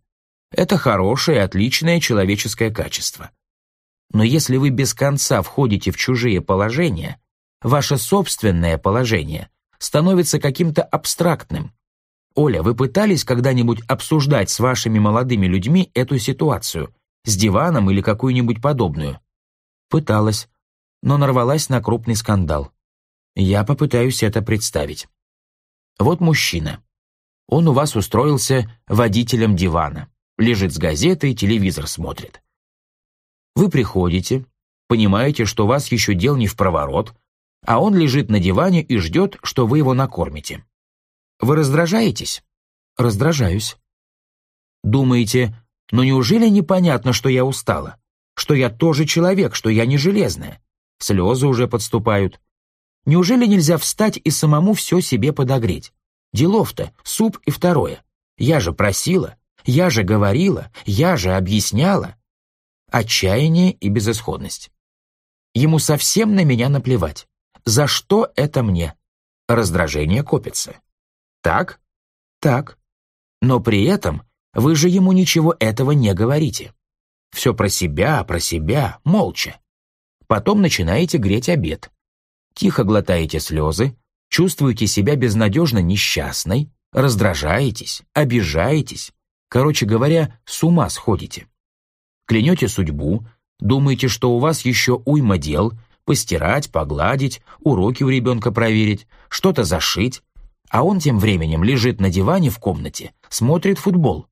Это хорошее, отличное человеческое качество. Но если вы без конца входите в чужие положения, ваше собственное положение становится каким-то абстрактным. Оля, вы пытались когда-нибудь обсуждать с вашими молодыми людьми эту ситуацию, с диваном или какую-нибудь подобную? Пыталась, но нарвалась на крупный скандал. Я попытаюсь это представить. Вот мужчина. Он у вас устроился водителем дивана. Лежит с газетой, телевизор смотрит. Вы приходите, понимаете, что у вас еще дел не в проворот, а он лежит на диване и ждет, что вы его накормите. Вы раздражаетесь? Раздражаюсь. Думаете, ну неужели непонятно, что я устала? Что я тоже человек, что я не железная? Слезы уже подступают. Неужели нельзя встать и самому все себе подогреть? Делов-то, суп и второе. Я же просила, я же говорила, я же объясняла. Отчаяние и безысходность. Ему совсем на меня наплевать. За что это мне? Раздражение копится. Так? Так. Но при этом вы же ему ничего этого не говорите. Все про себя, про себя, молча. Потом начинаете греть обед. Тихо глотаете слезы, чувствуете себя безнадежно несчастной, раздражаетесь, обижаетесь, короче говоря, с ума сходите. Клянете судьбу, думаете, что у вас еще уйма дел, постирать, погладить, уроки у ребенка проверить, что-то зашить, а он тем временем лежит на диване в комнате, смотрит футбол.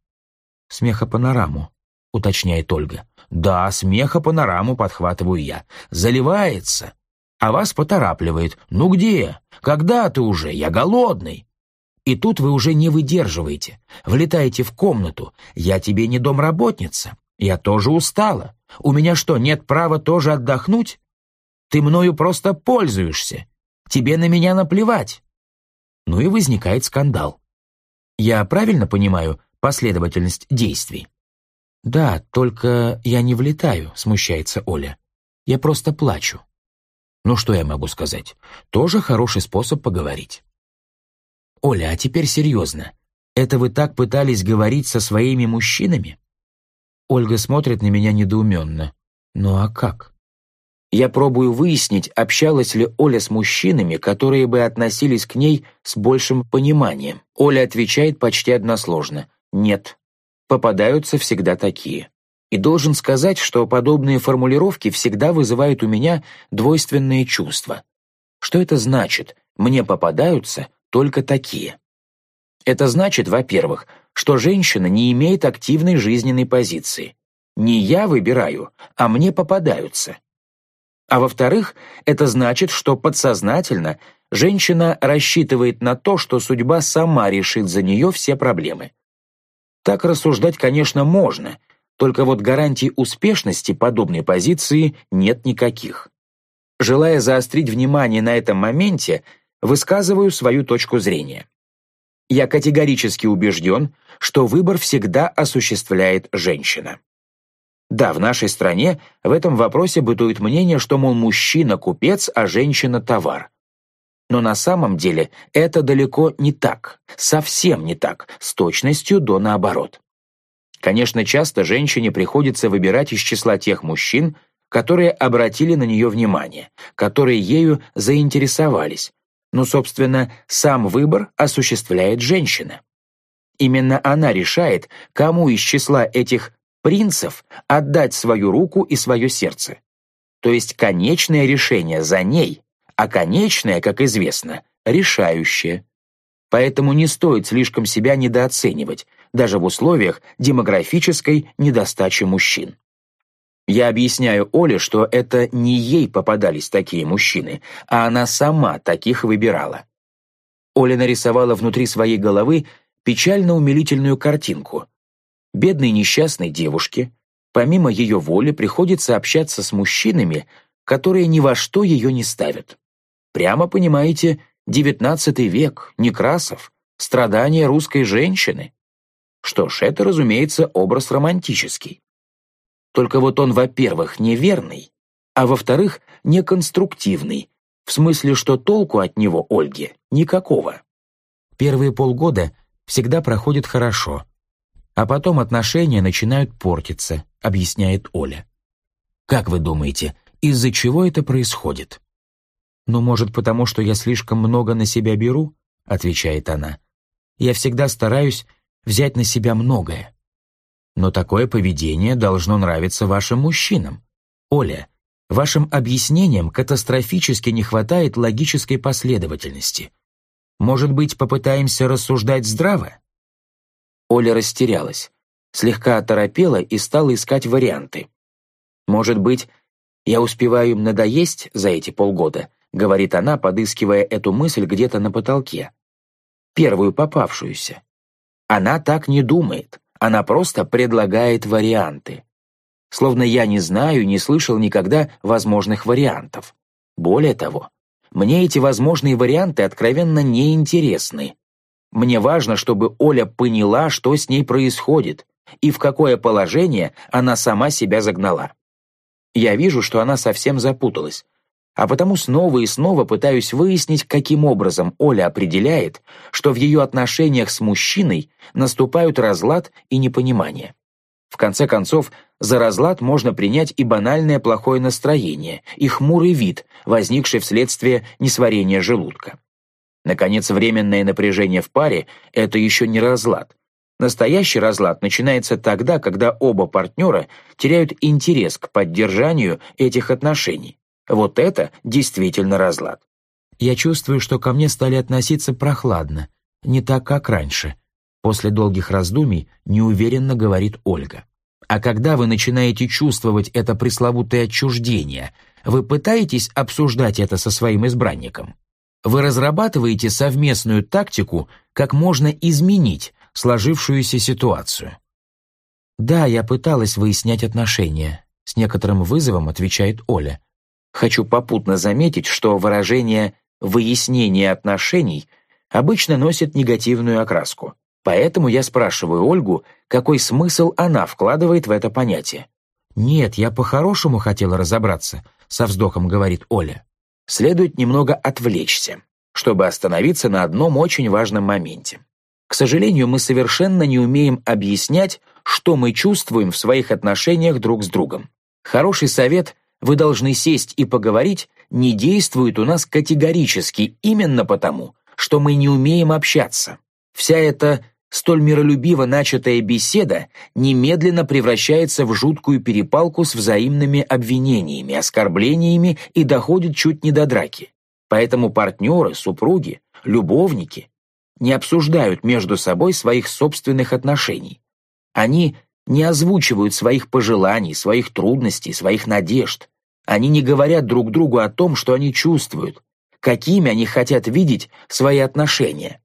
«Смехопанораму», — уточняет Ольга. «Да, смехопанораму подхватываю я. Заливается. А вас поторапливает. Ну где? Когда ты уже? Я голодный». И тут вы уже не выдерживаете. Влетаете в комнату. «Я тебе не домработница. Я тоже устала. У меня что, нет права тоже отдохнуть? Ты мною просто пользуешься. Тебе на меня наплевать. Ну и возникает скандал. Я правильно понимаю последовательность действий? Да, только я не влетаю, смущается Оля. Я просто плачу. Ну что я могу сказать? Тоже хороший способ поговорить. Оля, а теперь серьезно. Это вы так пытались говорить со своими мужчинами? Ольга смотрит на меня недоуменно. Ну а как? Я пробую выяснить, общалась ли Оля с мужчинами, которые бы относились к ней с большим пониманием. Оля отвечает почти односложно «нет». Попадаются всегда такие. И должен сказать, что подобные формулировки всегда вызывают у меня двойственные чувства. Что это значит «мне попадаются только такие»? Это значит, во-первых, что женщина не имеет активной жизненной позиции. Не я выбираю, а мне попадаются. А во-вторых, это значит, что подсознательно женщина рассчитывает на то, что судьба сама решит за нее все проблемы. Так рассуждать, конечно, можно, только вот гарантий успешности подобной позиции нет никаких. Желая заострить внимание на этом моменте, высказываю свою точку зрения. Я категорически убежден, что выбор всегда осуществляет женщина. Да, в нашей стране в этом вопросе бытует мнение, что, мол, мужчина – купец, а женщина – товар. Но на самом деле это далеко не так, совсем не так, с точностью до наоборот. Конечно, часто женщине приходится выбирать из числа тех мужчин, которые обратили на нее внимание, которые ею заинтересовались. Но, собственно, сам выбор осуществляет женщина. Именно она решает, кому из числа этих принцев отдать свою руку и свое сердце. То есть конечное решение за ней, а конечное, как известно, решающее. Поэтому не стоит слишком себя недооценивать, даже в условиях демографической недостачи мужчин. Я объясняю Оле, что это не ей попадались такие мужчины, а она сама таких выбирала. Оля нарисовала внутри своей головы печально-умилительную картинку, бедной несчастной девушке, помимо ее воли приходится общаться с мужчинами, которые ни во что ее не ставят. Прямо понимаете, девятнадцатый век, Некрасов, страдания русской женщины. Что ж, это, разумеется, образ романтический. Только вот он, во-первых, неверный, а во-вторых, неконструктивный, в смысле, что толку от него Ольге никакого. Первые полгода всегда проходят хорошо, а потом отношения начинают портиться, объясняет Оля. Как вы думаете, из-за чего это происходит? Ну, может, потому что я слишком много на себя беру, отвечает она. Я всегда стараюсь взять на себя многое. Но такое поведение должно нравиться вашим мужчинам. Оля, вашим объяснениям катастрофически не хватает логической последовательности. Может быть, попытаемся рассуждать здраво? Оля растерялась, слегка оторопела и стала искать варианты. «Может быть, я успеваю им надоесть за эти полгода», говорит она, подыскивая эту мысль где-то на потолке. Первую попавшуюся. Она так не думает, она просто предлагает варианты. Словно я не знаю, не слышал никогда возможных вариантов. Более того, мне эти возможные варианты откровенно неинтересны. Мне важно, чтобы Оля поняла, что с ней происходит, и в какое положение она сама себя загнала. Я вижу, что она совсем запуталась, а потому снова и снова пытаюсь выяснить, каким образом Оля определяет, что в ее отношениях с мужчиной наступают разлад и непонимание. В конце концов, за разлад можно принять и банальное плохое настроение, и хмурый вид, возникший вследствие несварения желудка. Наконец, временное напряжение в паре – это еще не разлад. Настоящий разлад начинается тогда, когда оба партнера теряют интерес к поддержанию этих отношений. Вот это действительно разлад. Я чувствую, что ко мне стали относиться прохладно, не так, как раньше. После долгих раздумий неуверенно говорит Ольга. А когда вы начинаете чувствовать это пресловутое отчуждение, вы пытаетесь обсуждать это со своим избранником? Вы разрабатываете совместную тактику, как можно изменить сложившуюся ситуацию. «Да, я пыталась выяснять отношения», — с некоторым вызовом отвечает Оля. Хочу попутно заметить, что выражение «выяснение отношений» обычно носит негативную окраску. Поэтому я спрашиваю Ольгу, какой смысл она вкладывает в это понятие. «Нет, я по-хорошему хотела разобраться», — со вздохом говорит Оля следует немного отвлечься, чтобы остановиться на одном очень важном моменте. К сожалению, мы совершенно не умеем объяснять, что мы чувствуем в своих отношениях друг с другом. Хороший совет «вы должны сесть и поговорить» не действует у нас категорически именно потому, что мы не умеем общаться. Вся эта Столь миролюбиво начатая беседа немедленно превращается в жуткую перепалку с взаимными обвинениями, оскорблениями и доходит чуть не до драки. Поэтому партнеры, супруги, любовники не обсуждают между собой своих собственных отношений. Они не озвучивают своих пожеланий, своих трудностей, своих надежд. Они не говорят друг другу о том, что они чувствуют, какими они хотят видеть свои отношения.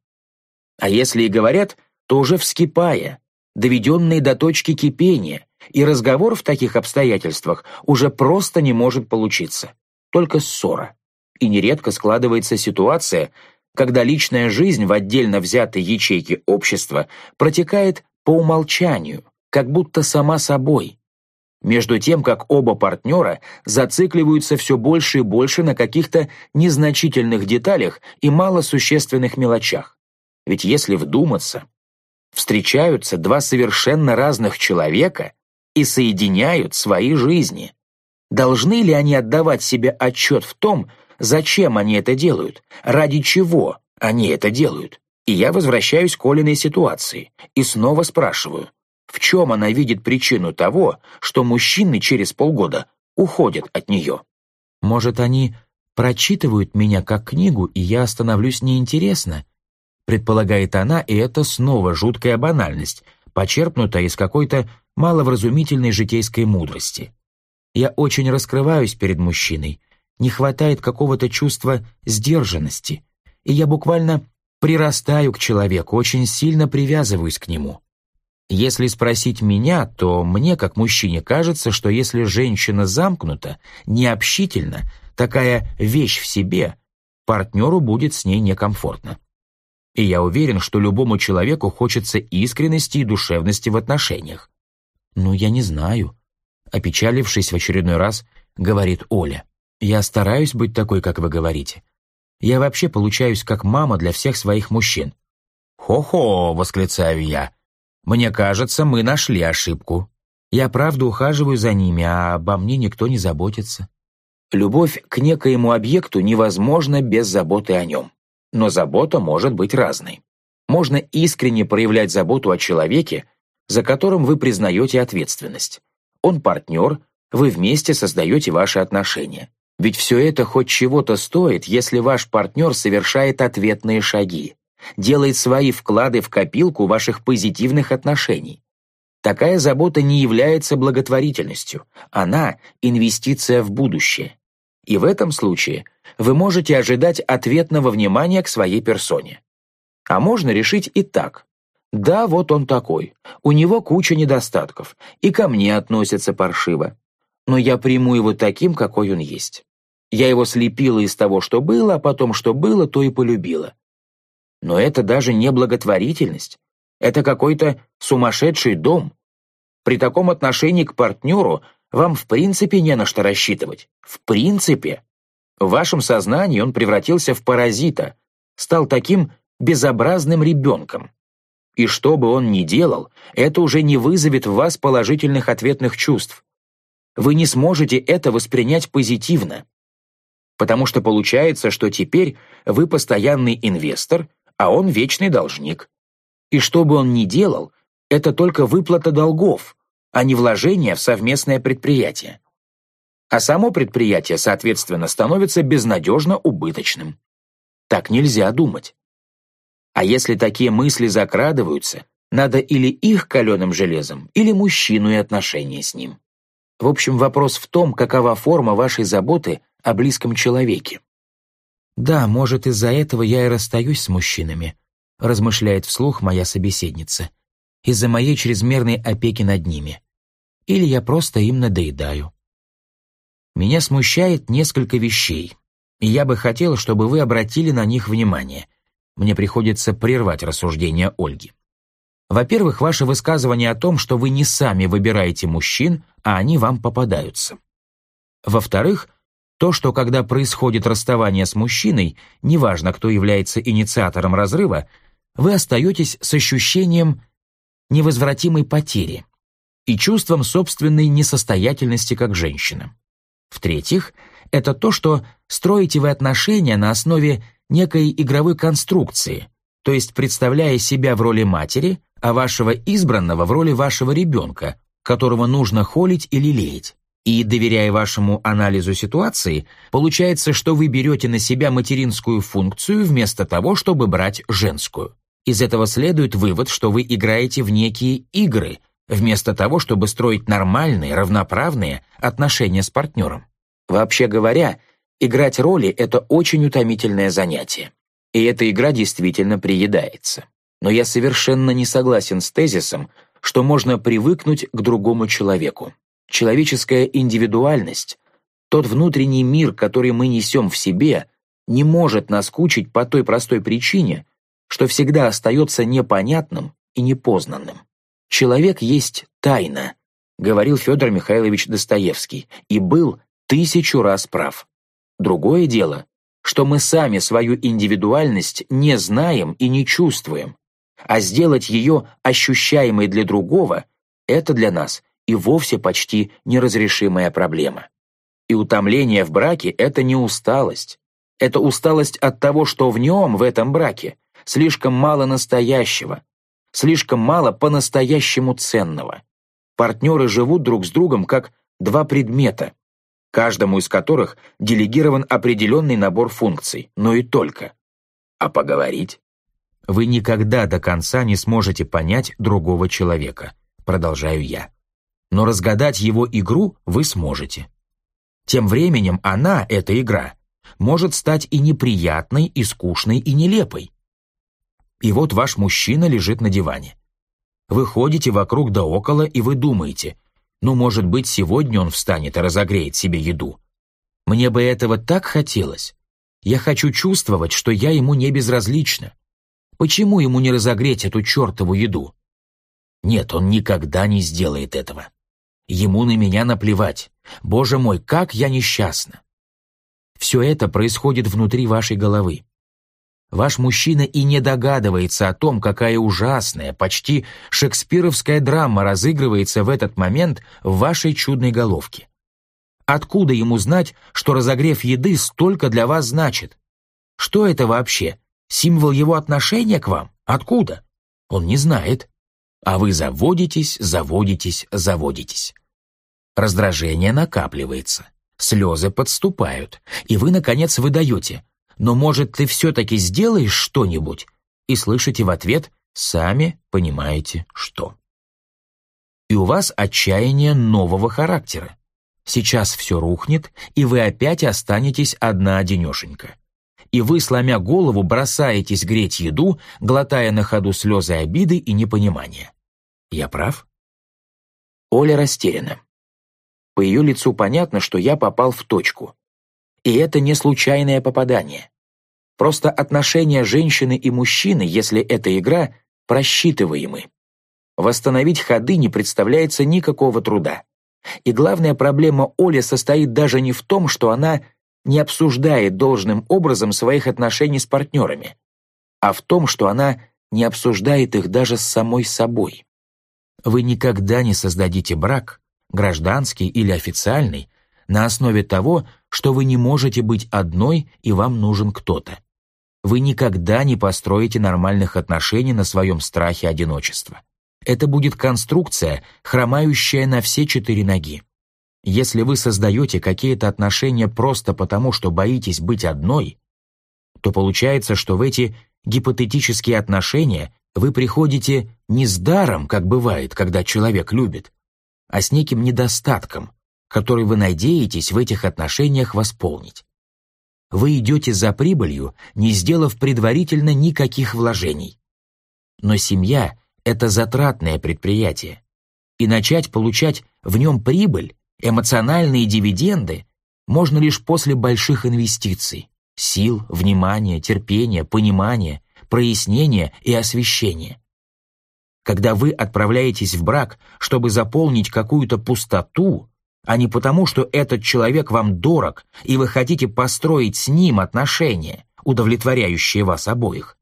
А если и говорят, тоже вскипая, доведенные до точки кипения, и разговор в таких обстоятельствах уже просто не может получиться, только ссора. И нередко складывается ситуация, когда личная жизнь в отдельно взятой ячейке общества протекает по умолчанию, как будто сама собой. Между тем, как оба партнера зацикливаются все больше и больше на каких-то незначительных деталях и малосущественных мелочах. Ведь если вдуматься, встречаются два совершенно разных человека и соединяют свои жизни. Должны ли они отдавать себе отчет в том, зачем они это делают, ради чего они это делают? И я возвращаюсь к Олиной ситуации и снова спрашиваю, в чем она видит причину того, что мужчины через полгода уходят от нее? Может, они прочитывают меня как книгу, и я становлюсь неинтересна, предполагает она, и это снова жуткая банальность, почерпнутая из какой-то маловразумительной житейской мудрости. Я очень раскрываюсь перед мужчиной, не хватает какого-то чувства сдержанности, и я буквально прирастаю к человеку, очень сильно привязываюсь к нему. Если спросить меня, то мне, как мужчине, кажется, что если женщина замкнута, необщительна, такая вещь в себе, партнеру будет с ней некомфортно. И я уверен, что любому человеку хочется искренности и душевности в отношениях. «Ну, я не знаю», — опечалившись в очередной раз, говорит Оля. «Я стараюсь быть такой, как вы говорите. Я вообще получаюсь как мама для всех своих мужчин». «Хо-хо!» — восклицаю я. Мне кажется, мы нашли ошибку. Я правда ухаживаю за ними, а обо мне никто не заботится. Любовь к некоему объекту невозможна без заботы о нем. Но забота может быть разной. Можно искренне проявлять заботу о человеке, за которым вы признаете ответственность. Он партнер, вы вместе создаете ваши отношения. Ведь все это хоть чего-то стоит, если ваш партнер совершает ответные шаги делает свои вклады в копилку ваших позитивных отношений. Такая забота не является благотворительностью, она – инвестиция в будущее. И в этом случае вы можете ожидать ответного внимания к своей персоне. А можно решить и так. Да, вот он такой, у него куча недостатков, и ко мне относится паршиво. Но я приму его таким, какой он есть. Я его слепила из того, что было, а потом, что было, то и полюбила. Но это даже не благотворительность. Это какой-то сумасшедший дом. При таком отношении к партнеру вам в принципе не на что рассчитывать. В принципе. В вашем сознании он превратился в паразита, стал таким безобразным ребенком. И что бы он ни делал, это уже не вызовет в вас положительных ответных чувств. Вы не сможете это воспринять позитивно. Потому что получается, что теперь вы постоянный инвестор, а он вечный должник. И что бы он ни делал, это только выплата долгов, а не вложение в совместное предприятие. А само предприятие, соответственно, становится безнадежно убыточным. Так нельзя думать. А если такие мысли закрадываются, надо или их каленым железом, или мужчину и отношения с ним. В общем, вопрос в том, какова форма вашей заботы о близком человеке. «Да, может, из-за этого я и расстаюсь с мужчинами», размышляет вслух моя собеседница. «Из-за моей чрезмерной опеки над ними. Или я просто им надоедаю». Меня смущает несколько вещей, и я бы хотел, чтобы вы обратили на них внимание. Мне приходится прервать рассуждения Ольги. Во-первых, ваше высказывание о том, что вы не сами выбираете мужчин, а они вам попадаются. Во-вторых, то, что когда происходит расставание с мужчиной, неважно, кто является инициатором разрыва, вы остаетесь с ощущением невозвратимой потери и чувством собственной несостоятельности как женщина. В-третьих, это то, что строите вы отношения на основе некой игровой конструкции, то есть представляя себя в роли матери, а вашего избранного в роли вашего ребенка, которого нужно холить или лелеять. И, доверяя вашему анализу ситуации, получается, что вы берете на себя материнскую функцию вместо того, чтобы брать женскую. Из этого следует вывод, что вы играете в некие игры, вместо того, чтобы строить нормальные, равноправные отношения с партнером. Вообще говоря, играть роли – это очень утомительное занятие. И эта игра действительно приедается. Но я совершенно не согласен с тезисом, что можно привыкнуть к другому человеку. Человеческая индивидуальность, тот внутренний мир, который мы несем в себе, не может наскучить по той простой причине, что всегда остается непонятным и непознанным. Человек есть тайна, говорил Федор Михайлович Достоевский, и был тысячу раз прав. Другое дело, что мы сами свою индивидуальность не знаем и не чувствуем, а сделать ее ощущаемой для другого – это для нас и вовсе почти неразрешимая проблема. И утомление в браке – это не усталость. Это усталость от того, что в нем, в этом браке, слишком мало настоящего, слишком мало по-настоящему ценного. Партнеры живут друг с другом как два предмета, каждому из которых делегирован определенный набор функций, но и только. А поговорить? Вы никогда до конца не сможете понять другого человека, продолжаю я но разгадать его игру вы сможете. Тем временем она, эта игра, может стать и неприятной, и скучной, и нелепой. И вот ваш мужчина лежит на диване. Вы ходите вокруг да около, и вы думаете, ну, может быть, сегодня он встанет и разогреет себе еду. Мне бы этого так хотелось. Я хочу чувствовать, что я ему не безразлична. Почему ему не разогреть эту чертову еду? Нет, он никогда не сделает этого. Ему на меня наплевать. Боже мой, как я несчастна. Все это происходит внутри вашей головы. Ваш мужчина и не догадывается о том, какая ужасная, почти шекспировская драма разыгрывается в этот момент в вашей чудной головке. Откуда ему знать, что разогрев еды столько для вас значит? Что это вообще? Символ его отношения к вам? Откуда? Он не знает. А вы заводитесь, заводитесь, заводитесь. Раздражение накапливается, слезы подступают, и вы, наконец, выдаете – но, может, ты все-таки сделаешь что-нибудь?» И слышите в ответ «сами понимаете, что». И у вас отчаяние нового характера. Сейчас все рухнет, и вы опять останетесь одна-одинешенька. И вы, сломя голову, бросаетесь греть еду, глотая на ходу слезы обиды и непонимания. Я прав? Оля растеряна. По ее лицу понятно, что я попал в точку. И это не случайное попадание. Просто отношения женщины и мужчины, если это игра, просчитываемы. Восстановить ходы не представляется никакого труда. И главная проблема Оли состоит даже не в том, что она не обсуждает должным образом своих отношений с партнерами, а в том, что она не обсуждает их даже с самой собой. Вы никогда не создадите брак, гражданский или официальный, на основе того, что вы не можете быть одной и вам нужен кто-то. Вы никогда не построите нормальных отношений на своем страхе одиночества. Это будет конструкция, хромающая на все четыре ноги. Если вы создаете какие-то отношения просто потому, что боитесь быть одной, то получается, что в эти гипотетические отношения вы приходите не с даром, как бывает, когда человек любит, а с неким недостатком, который вы надеетесь в этих отношениях восполнить. Вы идете за прибылью, не сделав предварительно никаких вложений. Но семья – это затратное предприятие, и начать получать в нем прибыль, эмоциональные дивиденды можно лишь после больших инвестиций, сил, внимания, терпения, понимания, прояснения и освещения. Когда вы отправляетесь в брак, чтобы заполнить какую-то пустоту, а не потому, что этот человек вам дорог, и вы хотите построить с ним отношения, удовлетворяющие вас обоих,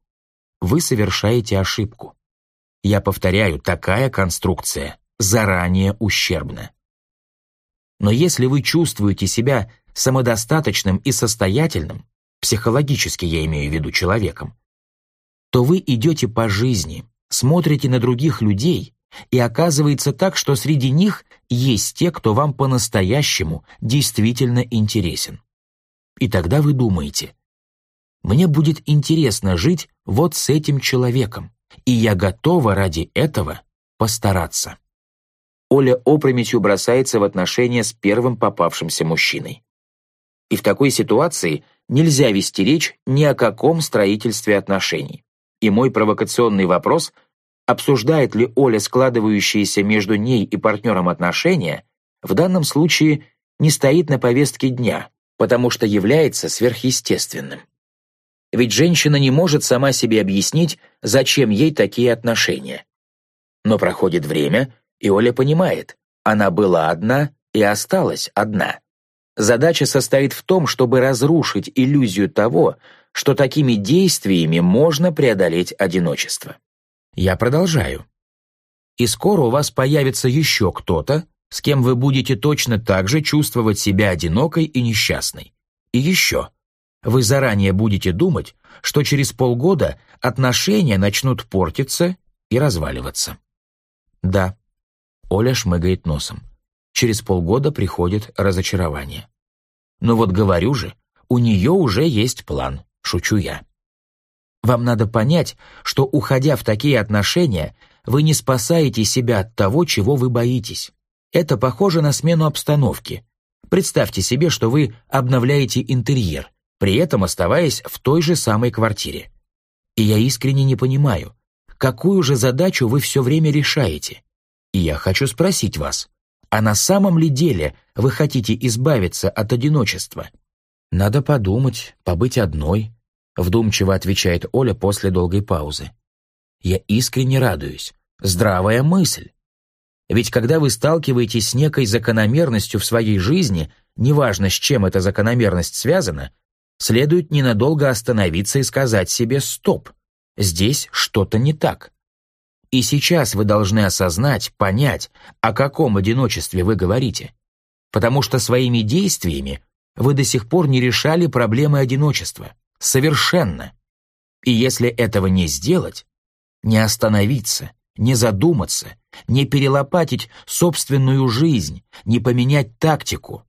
вы совершаете ошибку. Я повторяю, такая конструкция заранее ущербна. Но если вы чувствуете себя самодостаточным и состоятельным, психологически я имею в виду человеком, то вы идете по жизни, смотрите на других людей и оказывается так, что среди них есть те, кто вам по-настоящему действительно интересен. И тогда вы думаете, мне будет интересно жить вот с этим человеком, и я готова ради этого постараться. Оля опрометью бросается в отношения с первым попавшимся мужчиной. И в такой ситуации нельзя вести речь ни о каком строительстве отношений. И мой провокационный вопрос обсуждает ли Оля складывающиеся между ней и партнером отношения, в данном случае не стоит на повестке дня, потому что является сверхъестественным. Ведь женщина не может сама себе объяснить, зачем ей такие отношения. Но проходит время, и Оля понимает, она была одна и осталась одна. Задача состоит в том, чтобы разрушить иллюзию того, что такими действиями можно преодолеть одиночество. Я продолжаю. И скоро у вас появится еще кто-то, с кем вы будете точно так же чувствовать себя одинокой и несчастной. И еще. Вы заранее будете думать, что через полгода отношения начнут портиться и разваливаться. Да. Оля шмыгает носом. Через полгода приходит разочарование. Но вот говорю же, у нее уже есть план, шучу я. Вам надо понять, что, уходя в такие отношения, вы не спасаете себя от того, чего вы боитесь. Это похоже на смену обстановки. Представьте себе, что вы обновляете интерьер, при этом оставаясь в той же самой квартире. И я искренне не понимаю, какую же задачу вы все время решаете. И я хочу спросить вас, а на самом ли деле вы хотите избавиться от одиночества? Надо подумать, побыть одной, вдумчиво отвечает Оля после долгой паузы. Я искренне радуюсь. Здравая мысль. Ведь когда вы сталкиваетесь с некой закономерностью в своей жизни, неважно, с чем эта закономерность связана, следует ненадолго остановиться и сказать себе «стоп». Здесь что-то не так. И сейчас вы должны осознать, понять, о каком одиночестве вы говорите. Потому что своими действиями вы до сих пор не решали проблемы одиночества. Совершенно. И если этого не сделать, не остановиться, не задуматься, не перелопатить собственную жизнь, не поменять тактику,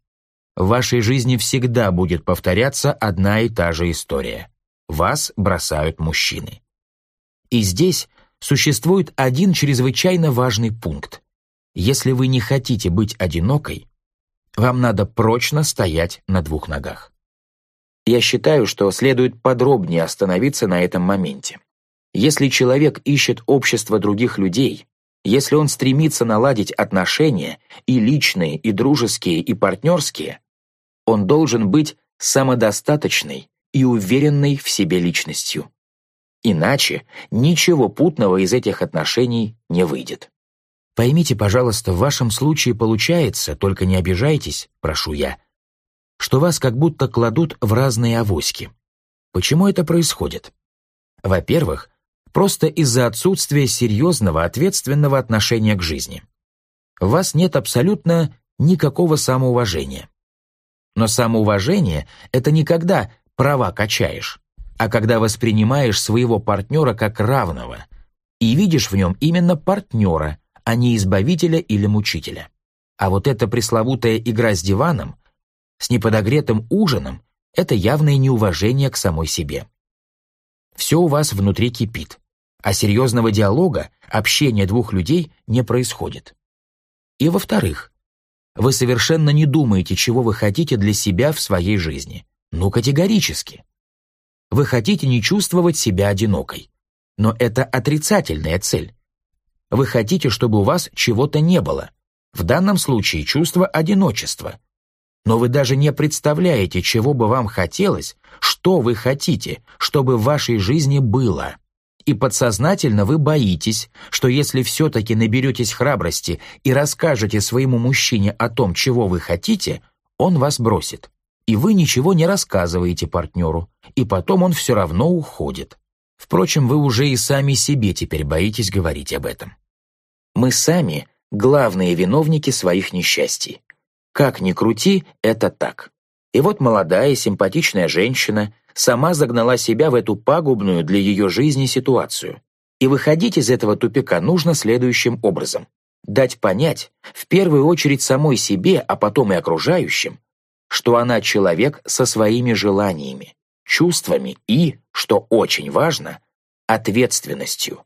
в вашей жизни всегда будет повторяться одна и та же история. Вас бросают мужчины. И здесь существует один чрезвычайно важный пункт. Если вы не хотите быть одинокой, вам надо прочно стоять на двух ногах. Я считаю, что следует подробнее остановиться на этом моменте. Если человек ищет общество других людей, если он стремится наладить отношения, и личные, и дружеские, и партнерские, он должен быть самодостаточной и уверенной в себе личностью. Иначе ничего путного из этих отношений не выйдет. Поймите, пожалуйста, в вашем случае получается, только не обижайтесь, прошу я, что вас как будто кладут в разные авоськи. Почему это происходит? Во-первых, просто из-за отсутствия серьезного, ответственного отношения к жизни. У вас нет абсолютно никакого самоуважения. Но самоуважение — это не когда права качаешь, а когда воспринимаешь своего партнера как равного и видишь в нем именно партнера, а не избавителя или мучителя. А вот эта пресловутая игра с диваном, с неподогретым ужином, это явное неуважение к самой себе. Все у вас внутри кипит, а серьезного диалога, общения двух людей не происходит. И во-вторых, вы совершенно не думаете, чего вы хотите для себя в своей жизни. Ну, категорически. Вы хотите не чувствовать себя одинокой. Но это отрицательная цель. Вы хотите, чтобы у вас чего-то не было. В данном случае чувство одиночества. Но вы даже не представляете, чего бы вам хотелось, что вы хотите, чтобы в вашей жизни было. И подсознательно вы боитесь, что если все-таки наберетесь храбрости и расскажете своему мужчине о том, чего вы хотите, он вас бросит и вы ничего не рассказываете партнеру, и потом он все равно уходит. Впрочем, вы уже и сами себе теперь боитесь говорить об этом. Мы сами — главные виновники своих несчастий. Как ни крути, это так. И вот молодая симпатичная женщина сама загнала себя в эту пагубную для ее жизни ситуацию. И выходить из этого тупика нужно следующим образом. Дать понять, в первую очередь самой себе, а потом и окружающим, что она человек со своими желаниями, чувствами и, что очень важно, ответственностью,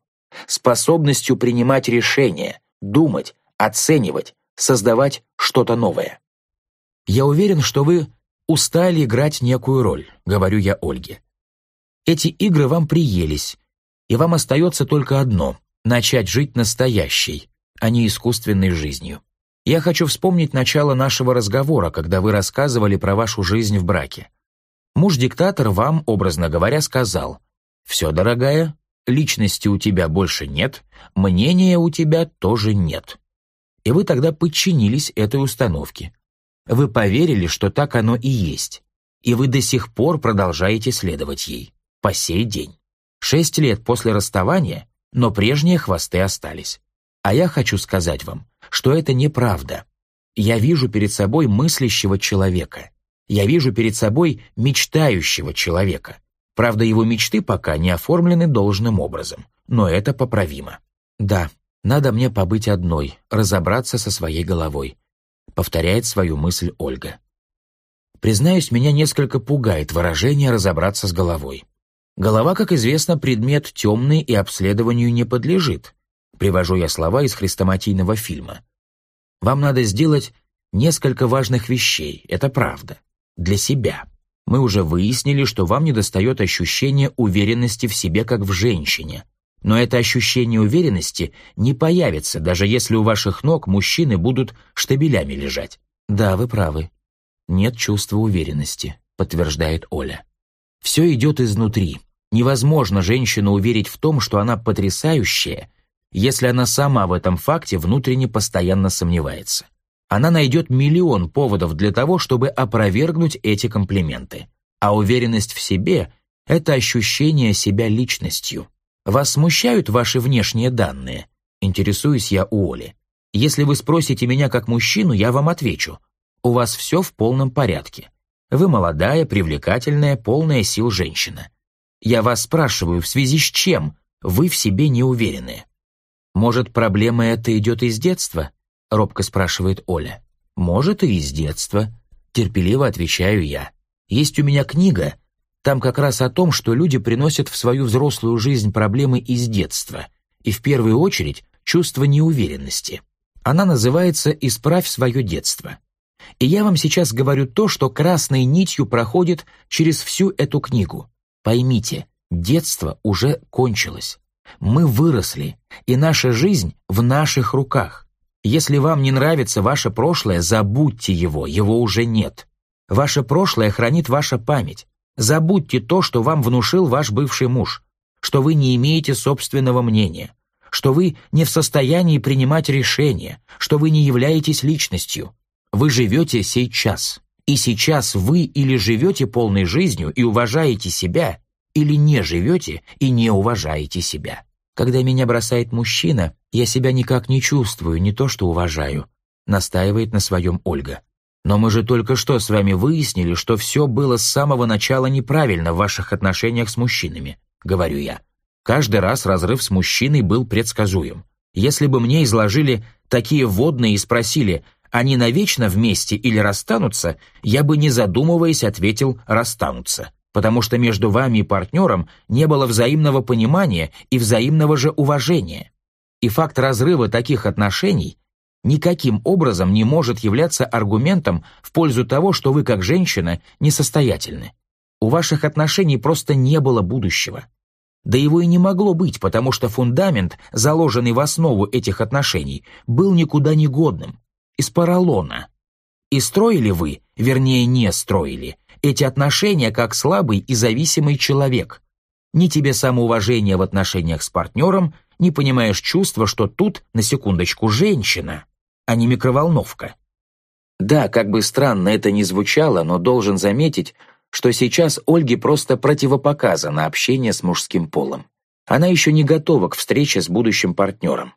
способностью принимать решения, думать, оценивать, создавать что-то новое. «Я уверен, что вы устали играть некую роль», — говорю я Ольге. «Эти игры вам приелись, и вам остается только одно — начать жить настоящей, а не искусственной жизнью. Я хочу вспомнить начало нашего разговора, когда вы рассказывали про вашу жизнь в браке. Муж-диктатор вам, образно говоря, сказал, «Все, дорогая, личности у тебя больше нет, мнения у тебя тоже нет». И вы тогда подчинились этой установке. Вы поверили, что так оно и есть. И вы до сих пор продолжаете следовать ей. По сей день. Шесть лет после расставания, но прежние хвосты остались. А я хочу сказать вам, что это неправда. Я вижу перед собой мыслящего человека. Я вижу перед собой мечтающего человека. Правда, его мечты пока не оформлены должным образом, но это поправимо. Да, надо мне побыть одной, разобраться со своей головой, повторяет свою мысль Ольга. Признаюсь, меня несколько пугает выражение «разобраться с головой». Голова, как известно, предмет темный и обследованию не подлежит. Привожу я слова из хрестоматийного фильма. Вам надо сделать несколько важных вещей, это правда. Для себя. Мы уже выяснили, что вам недостает ощущения уверенности в себе как в женщине. Но это ощущение уверенности не появится, даже если у ваших ног мужчины будут штабелями лежать. Да, вы правы. Нет чувства уверенности, подтверждает Оля. Все идет изнутри. Невозможно женщину уверить в том, что она потрясающая, если она сама в этом факте внутренне постоянно сомневается. Она найдет миллион поводов для того, чтобы опровергнуть эти комплименты. А уверенность в себе – это ощущение себя личностью. Вас смущают ваши внешние данные? Интересуюсь я у Оли. Если вы спросите меня как мужчину, я вам отвечу. У вас все в полном порядке. Вы молодая, привлекательная, полная сил женщина. Я вас спрашиваю, в связи с чем вы в себе не уверены? Может, проблема эта идет из детства? Робко спрашивает Оля. Может, и из детства. Терпеливо отвечаю я. Есть у меня книга, там как раз о том, что люди приносят в свою взрослую жизнь проблемы из детства, и в первую очередь чувство неуверенности. Она называется «Исправь свое детство». И я вам сейчас говорю то, что красной нитью проходит через всю эту книгу. Поймите, детство уже кончилось. Мы выросли, и наша жизнь в наших руках. Если вам не нравится ваше прошлое, забудьте его, его уже нет. Ваше прошлое хранит ваша память. Забудьте то, что вам внушил ваш бывший муж, что вы не имеете собственного мнения, что вы не в состоянии принимать решения, что вы не являетесь личностью. Вы живете сейчас. И сейчас вы или живете полной жизнью и уважаете себя, или не живете и не уважаете себя. Когда меня бросает мужчина, я себя никак не чувствую, не то что уважаю, настаивает на своем Ольга. Но мы же только что с вами выяснили, что все было с самого начала неправильно в ваших отношениях с мужчинами, говорю я. Каждый раз разрыв с мужчиной был предсказуем. Если бы мне изложили такие водные и спросили, они навечно вместе или расстанутся, я бы, не задумываясь, ответил «расстанутся», потому что между вами и партнером не было взаимного понимания и взаимного же уважения. И факт разрыва таких отношений никаким образом не может являться аргументом в пользу того, что вы, как женщина, несостоятельны. У ваших отношений просто не было будущего. Да его и не могло быть, потому что фундамент, заложенный в основу этих отношений, был никуда не годным, из поролона. И строили вы, вернее не строили, эти отношения как слабый и зависимый человек. Ни тебе самоуважения в отношениях с партнером, не понимаешь чувства, что тут, на секундочку, женщина, а не микроволновка. Да, как бы странно это ни звучало, но должен заметить, что сейчас Ольге просто противопоказано общение с мужским полом. Она еще не готова к встрече с будущим партнером.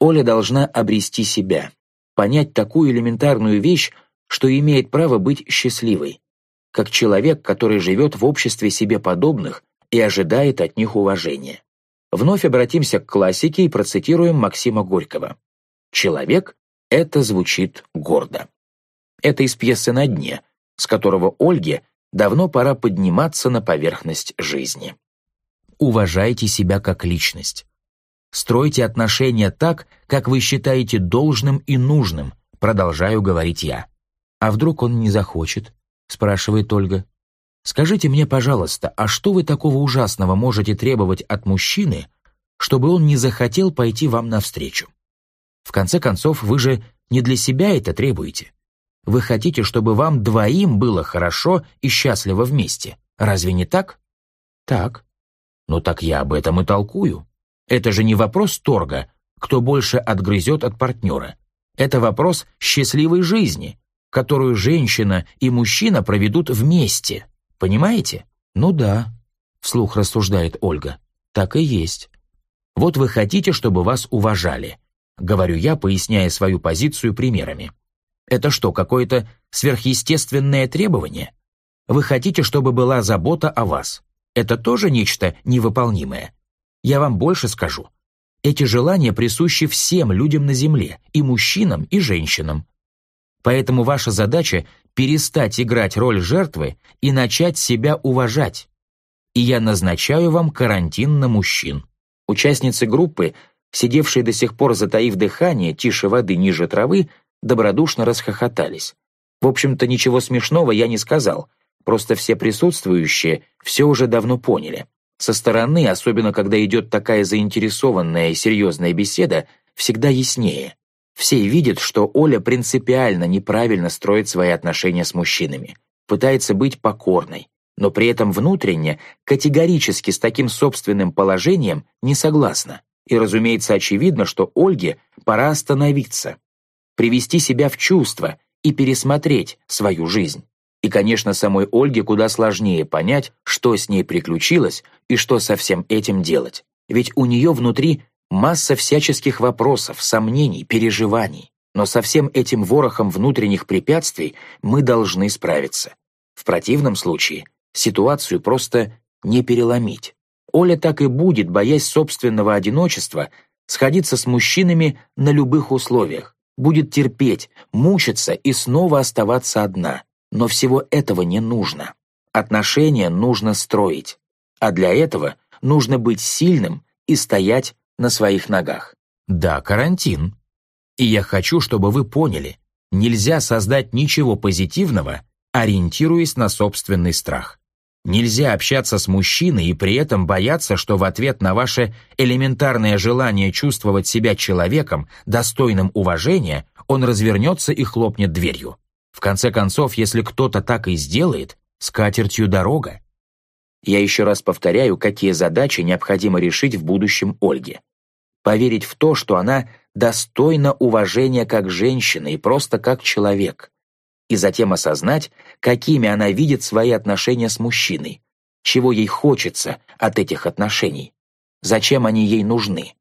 Оля должна обрести себя, понять такую элементарную вещь, что имеет право быть счастливой, как человек, который живет в обществе себе подобных и ожидает от них уважения. Вновь обратимся к классике и процитируем Максима Горького. «Человек — это звучит гордо». Это из пьесы «На дне», с которого Ольге давно пора подниматься на поверхность жизни. Уважайте себя как личность. Стройте отношения так, как вы считаете должным и нужным, продолжаю говорить я. А вдруг он не захочет? спрашивает Ольга. Скажите мне, пожалуйста, а что вы такого ужасного можете требовать от мужчины, чтобы он не захотел пойти вам навстречу? В конце концов, вы же не для себя это требуете. Вы хотите, чтобы вам двоим было хорошо и счастливо вместе. Разве не так? Так. Ну так я об этом и толкую. Это же не вопрос торга, кто больше отгрызет от партнера. Это вопрос счастливой жизни, которую женщина и мужчина проведут вместе. Понимаете? Ну да, вслух рассуждает Ольга. Так и есть. Вот вы хотите, чтобы вас уважали. Говорю я, поясняя свою позицию примерами. Это что, какое-то сверхъестественное требование? Вы хотите, чтобы была забота о вас. Это тоже нечто невыполнимое. Я вам больше скажу. Эти желания присущи всем людям на Земле, и мужчинам, и женщинам. Поэтому ваша задача перестать играть роль жертвы и начать себя уважать. И я назначаю вам карантин на мужчин. Участницы группы, сидевшие до сих пор затаив дыхание, тише воды, ниже травы, добродушно расхохотались. В общем-то, ничего смешного я не сказал, просто все присутствующие все уже давно поняли. Со стороны, особенно когда идет такая заинтересованная и серьезная беседа, всегда яснее. Все видят, что Оля принципиально неправильно строит свои отношения с мужчинами, пытается быть покорной, но при этом внутренне категорически с таким собственным положением не согласна. И, разумеется, очевидно, что Ольге пора остановиться, привести себя в чувство и пересмотреть свою жизнь. И, конечно, самой Ольге куда сложнее понять, что с ней приключилось и что со всем этим делать. Ведь у нее внутри масса всяческих вопросов, сомнений, переживаний. Но со всем этим ворохом внутренних препятствий мы должны справиться. В противном случае ситуацию просто не переломить. Оля так и будет, боясь собственного одиночества, сходиться с мужчинами на любых условиях, будет терпеть, мучиться и снова оставаться одна. Но всего этого не нужно. Отношения нужно строить. А для этого нужно быть сильным и стоять на своих ногах. Да, карантин. И я хочу, чтобы вы поняли, нельзя создать ничего позитивного, ориентируясь на собственный страх. Нельзя общаться с мужчиной и при этом бояться, что в ответ на ваше элементарное желание чувствовать себя человеком, достойным уважения, он развернется и хлопнет дверью. В конце концов, если кто-то так и сделает, с катертью дорога. Я еще раз повторяю, какие задачи необходимо решить в будущем Ольге. Поверить в то, что она достойна уважения как женщина и просто как человек. И затем осознать, какими она видит свои отношения с мужчиной, чего ей хочется от этих отношений, зачем они ей нужны.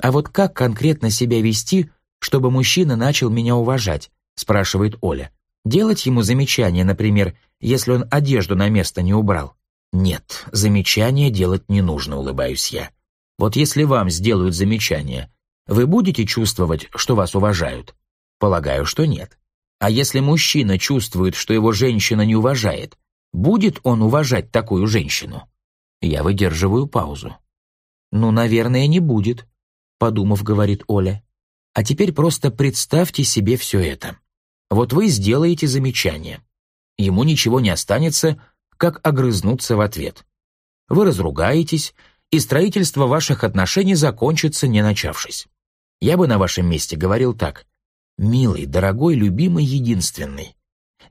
«А вот как конкретно себя вести, чтобы мужчина начал меня уважать?» спрашивает Оля. Делать ему замечание, например, если он одежду на место не убрал? Нет, замечания делать не нужно, улыбаюсь я. Вот если вам сделают замечание, вы будете чувствовать, что вас уважают? Полагаю, что нет. А если мужчина чувствует, что его женщина не уважает, будет он уважать такую женщину? Я выдерживаю паузу. «Ну, наверное, не будет», — подумав, говорит Оля. «А теперь просто представьте себе все это. Вот вы сделаете замечание. Ему ничего не останется, как огрызнуться в ответ. Вы разругаетесь, и строительство ваших отношений закончится, не начавшись. Я бы на вашем месте говорил так. «Милый, дорогой, любимый, единственный,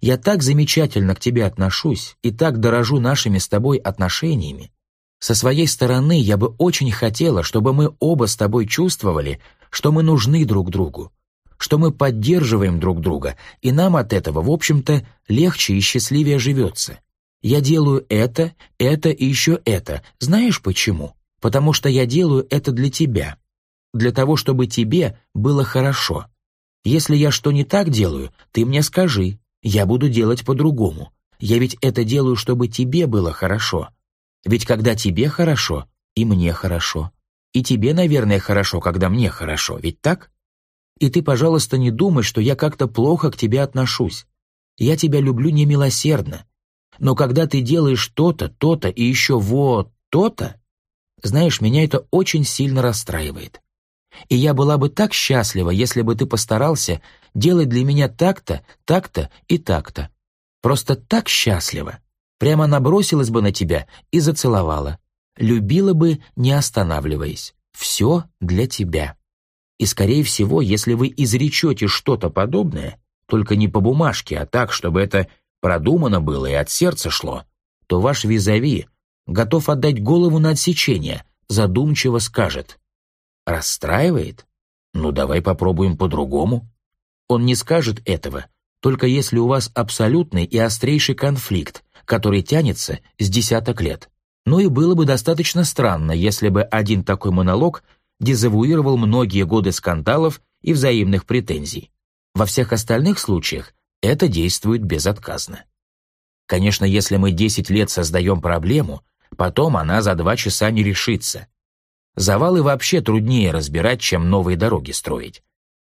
я так замечательно к тебе отношусь и так дорожу нашими с тобой отношениями. Со своей стороны я бы очень хотела, чтобы мы оба с тобой чувствовали, что мы нужны друг другу, что мы поддерживаем друг друга, и нам от этого, в общем-то, легче и счастливее живется. Я делаю это, это и еще это. Знаешь почему? Потому что я делаю это для тебя. Для того, чтобы тебе было хорошо. Если я что не так делаю, ты мне скажи. Я буду делать по-другому. Я ведь это делаю, чтобы тебе было хорошо. Ведь когда тебе хорошо, и мне хорошо. И тебе, наверное, хорошо, когда мне хорошо, ведь так? И ты, пожалуйста, не думай, что я как-то плохо к тебе отношусь. Я тебя люблю немилосердно. Но когда ты делаешь то-то, то-то и еще вот то-то, знаешь, меня это очень сильно расстраивает. И я была бы так счастлива, если бы ты постарался делать для меня так-то, так-то и так-то. Просто так счастлива. Прямо набросилась бы на тебя и зацеловала. Любила бы, не останавливаясь. Все для тебя. И, скорее всего, если вы изречете что-то подобное, только не по бумажке, а так, чтобы это продумано было и от сердца шло, то ваш визави готов отдать голову на отсечение, задумчиво скажет. Расстраивает? Ну, давай попробуем по-другому. Он не скажет этого, только если у вас абсолютный и острейший конфликт, который тянется с десяток лет. Ну и было бы достаточно странно, если бы один такой монолог дезавуировал многие годы скандалов и взаимных претензий. Во всех остальных случаях это действует безотказно. Конечно, если мы 10 лет создаем проблему, потом она за два часа не решится. Завалы вообще труднее разбирать, чем новые дороги строить.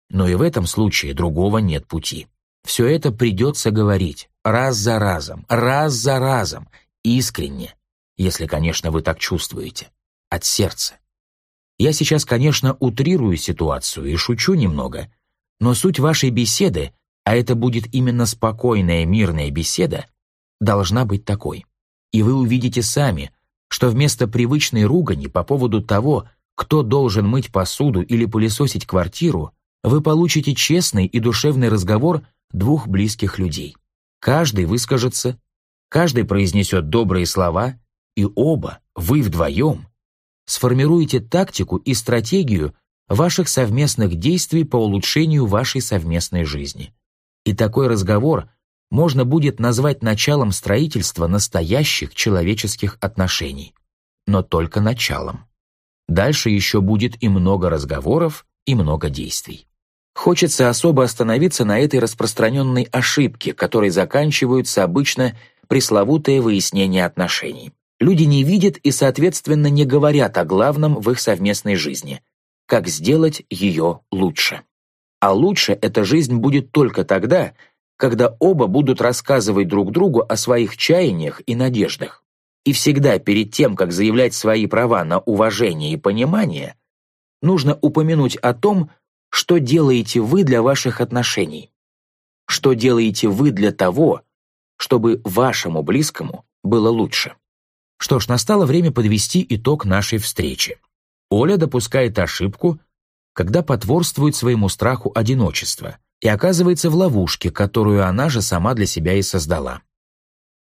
Но и в этом случае другого нет пути. Все это придется говорить раз за разом, раз за разом, искренне, если, конечно, вы так чувствуете, от сердца. Я сейчас, конечно, утрирую ситуацию и шучу немного, но суть вашей беседы, а это будет именно спокойная мирная беседа, должна быть такой. И вы увидите сами, что вместо привычной ругани по поводу того, кто должен мыть посуду или пылесосить квартиру, вы получите честный и душевный разговор двух близких людей. Каждый выскажется, каждый произнесет добрые слова, и оба, вы вдвоем, сформируете тактику и стратегию ваших совместных действий по улучшению вашей совместной жизни. И такой разговор можно будет назвать началом строительства настоящих человеческих отношений. Но только началом. Дальше еще будет и много разговоров, и много действий. Хочется особо остановиться на этой распространенной ошибке, которой заканчиваются обычно пресловутые выяснения отношений. Люди не видят и, соответственно, не говорят о главном в их совместной жизни – как сделать ее лучше. А лучше эта жизнь будет только тогда, когда оба будут рассказывать друг другу о своих чаяниях и надеждах. И всегда перед тем, как заявлять свои права на уважение и понимание, нужно упомянуть о том, что делаете вы для ваших отношений, что делаете вы для того, чтобы вашему близкому было лучше. Что ж, настало время подвести итог нашей встречи. Оля допускает ошибку, когда потворствует своему страху одиночества и оказывается в ловушке, которую она же сама для себя и создала.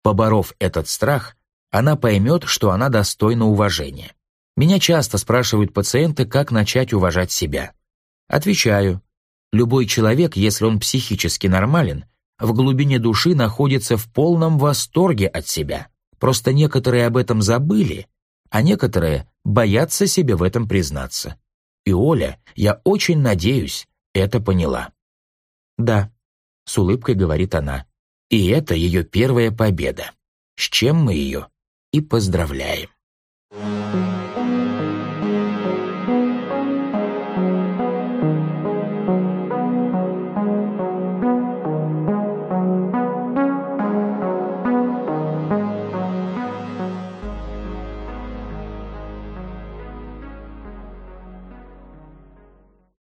Поборов этот страх, она поймет, что она достойна уважения. Меня часто спрашивают пациенты, как начать уважать себя. Отвечаю, любой человек, если он психически нормален, в глубине души находится в полном восторге от себя. Просто некоторые об этом забыли, а некоторые боятся себе в этом признаться. И Оля, я очень надеюсь, это поняла. «Да», — с улыбкой говорит она. «И это ее первая победа, с чем мы ее и поздравляем». Thank you.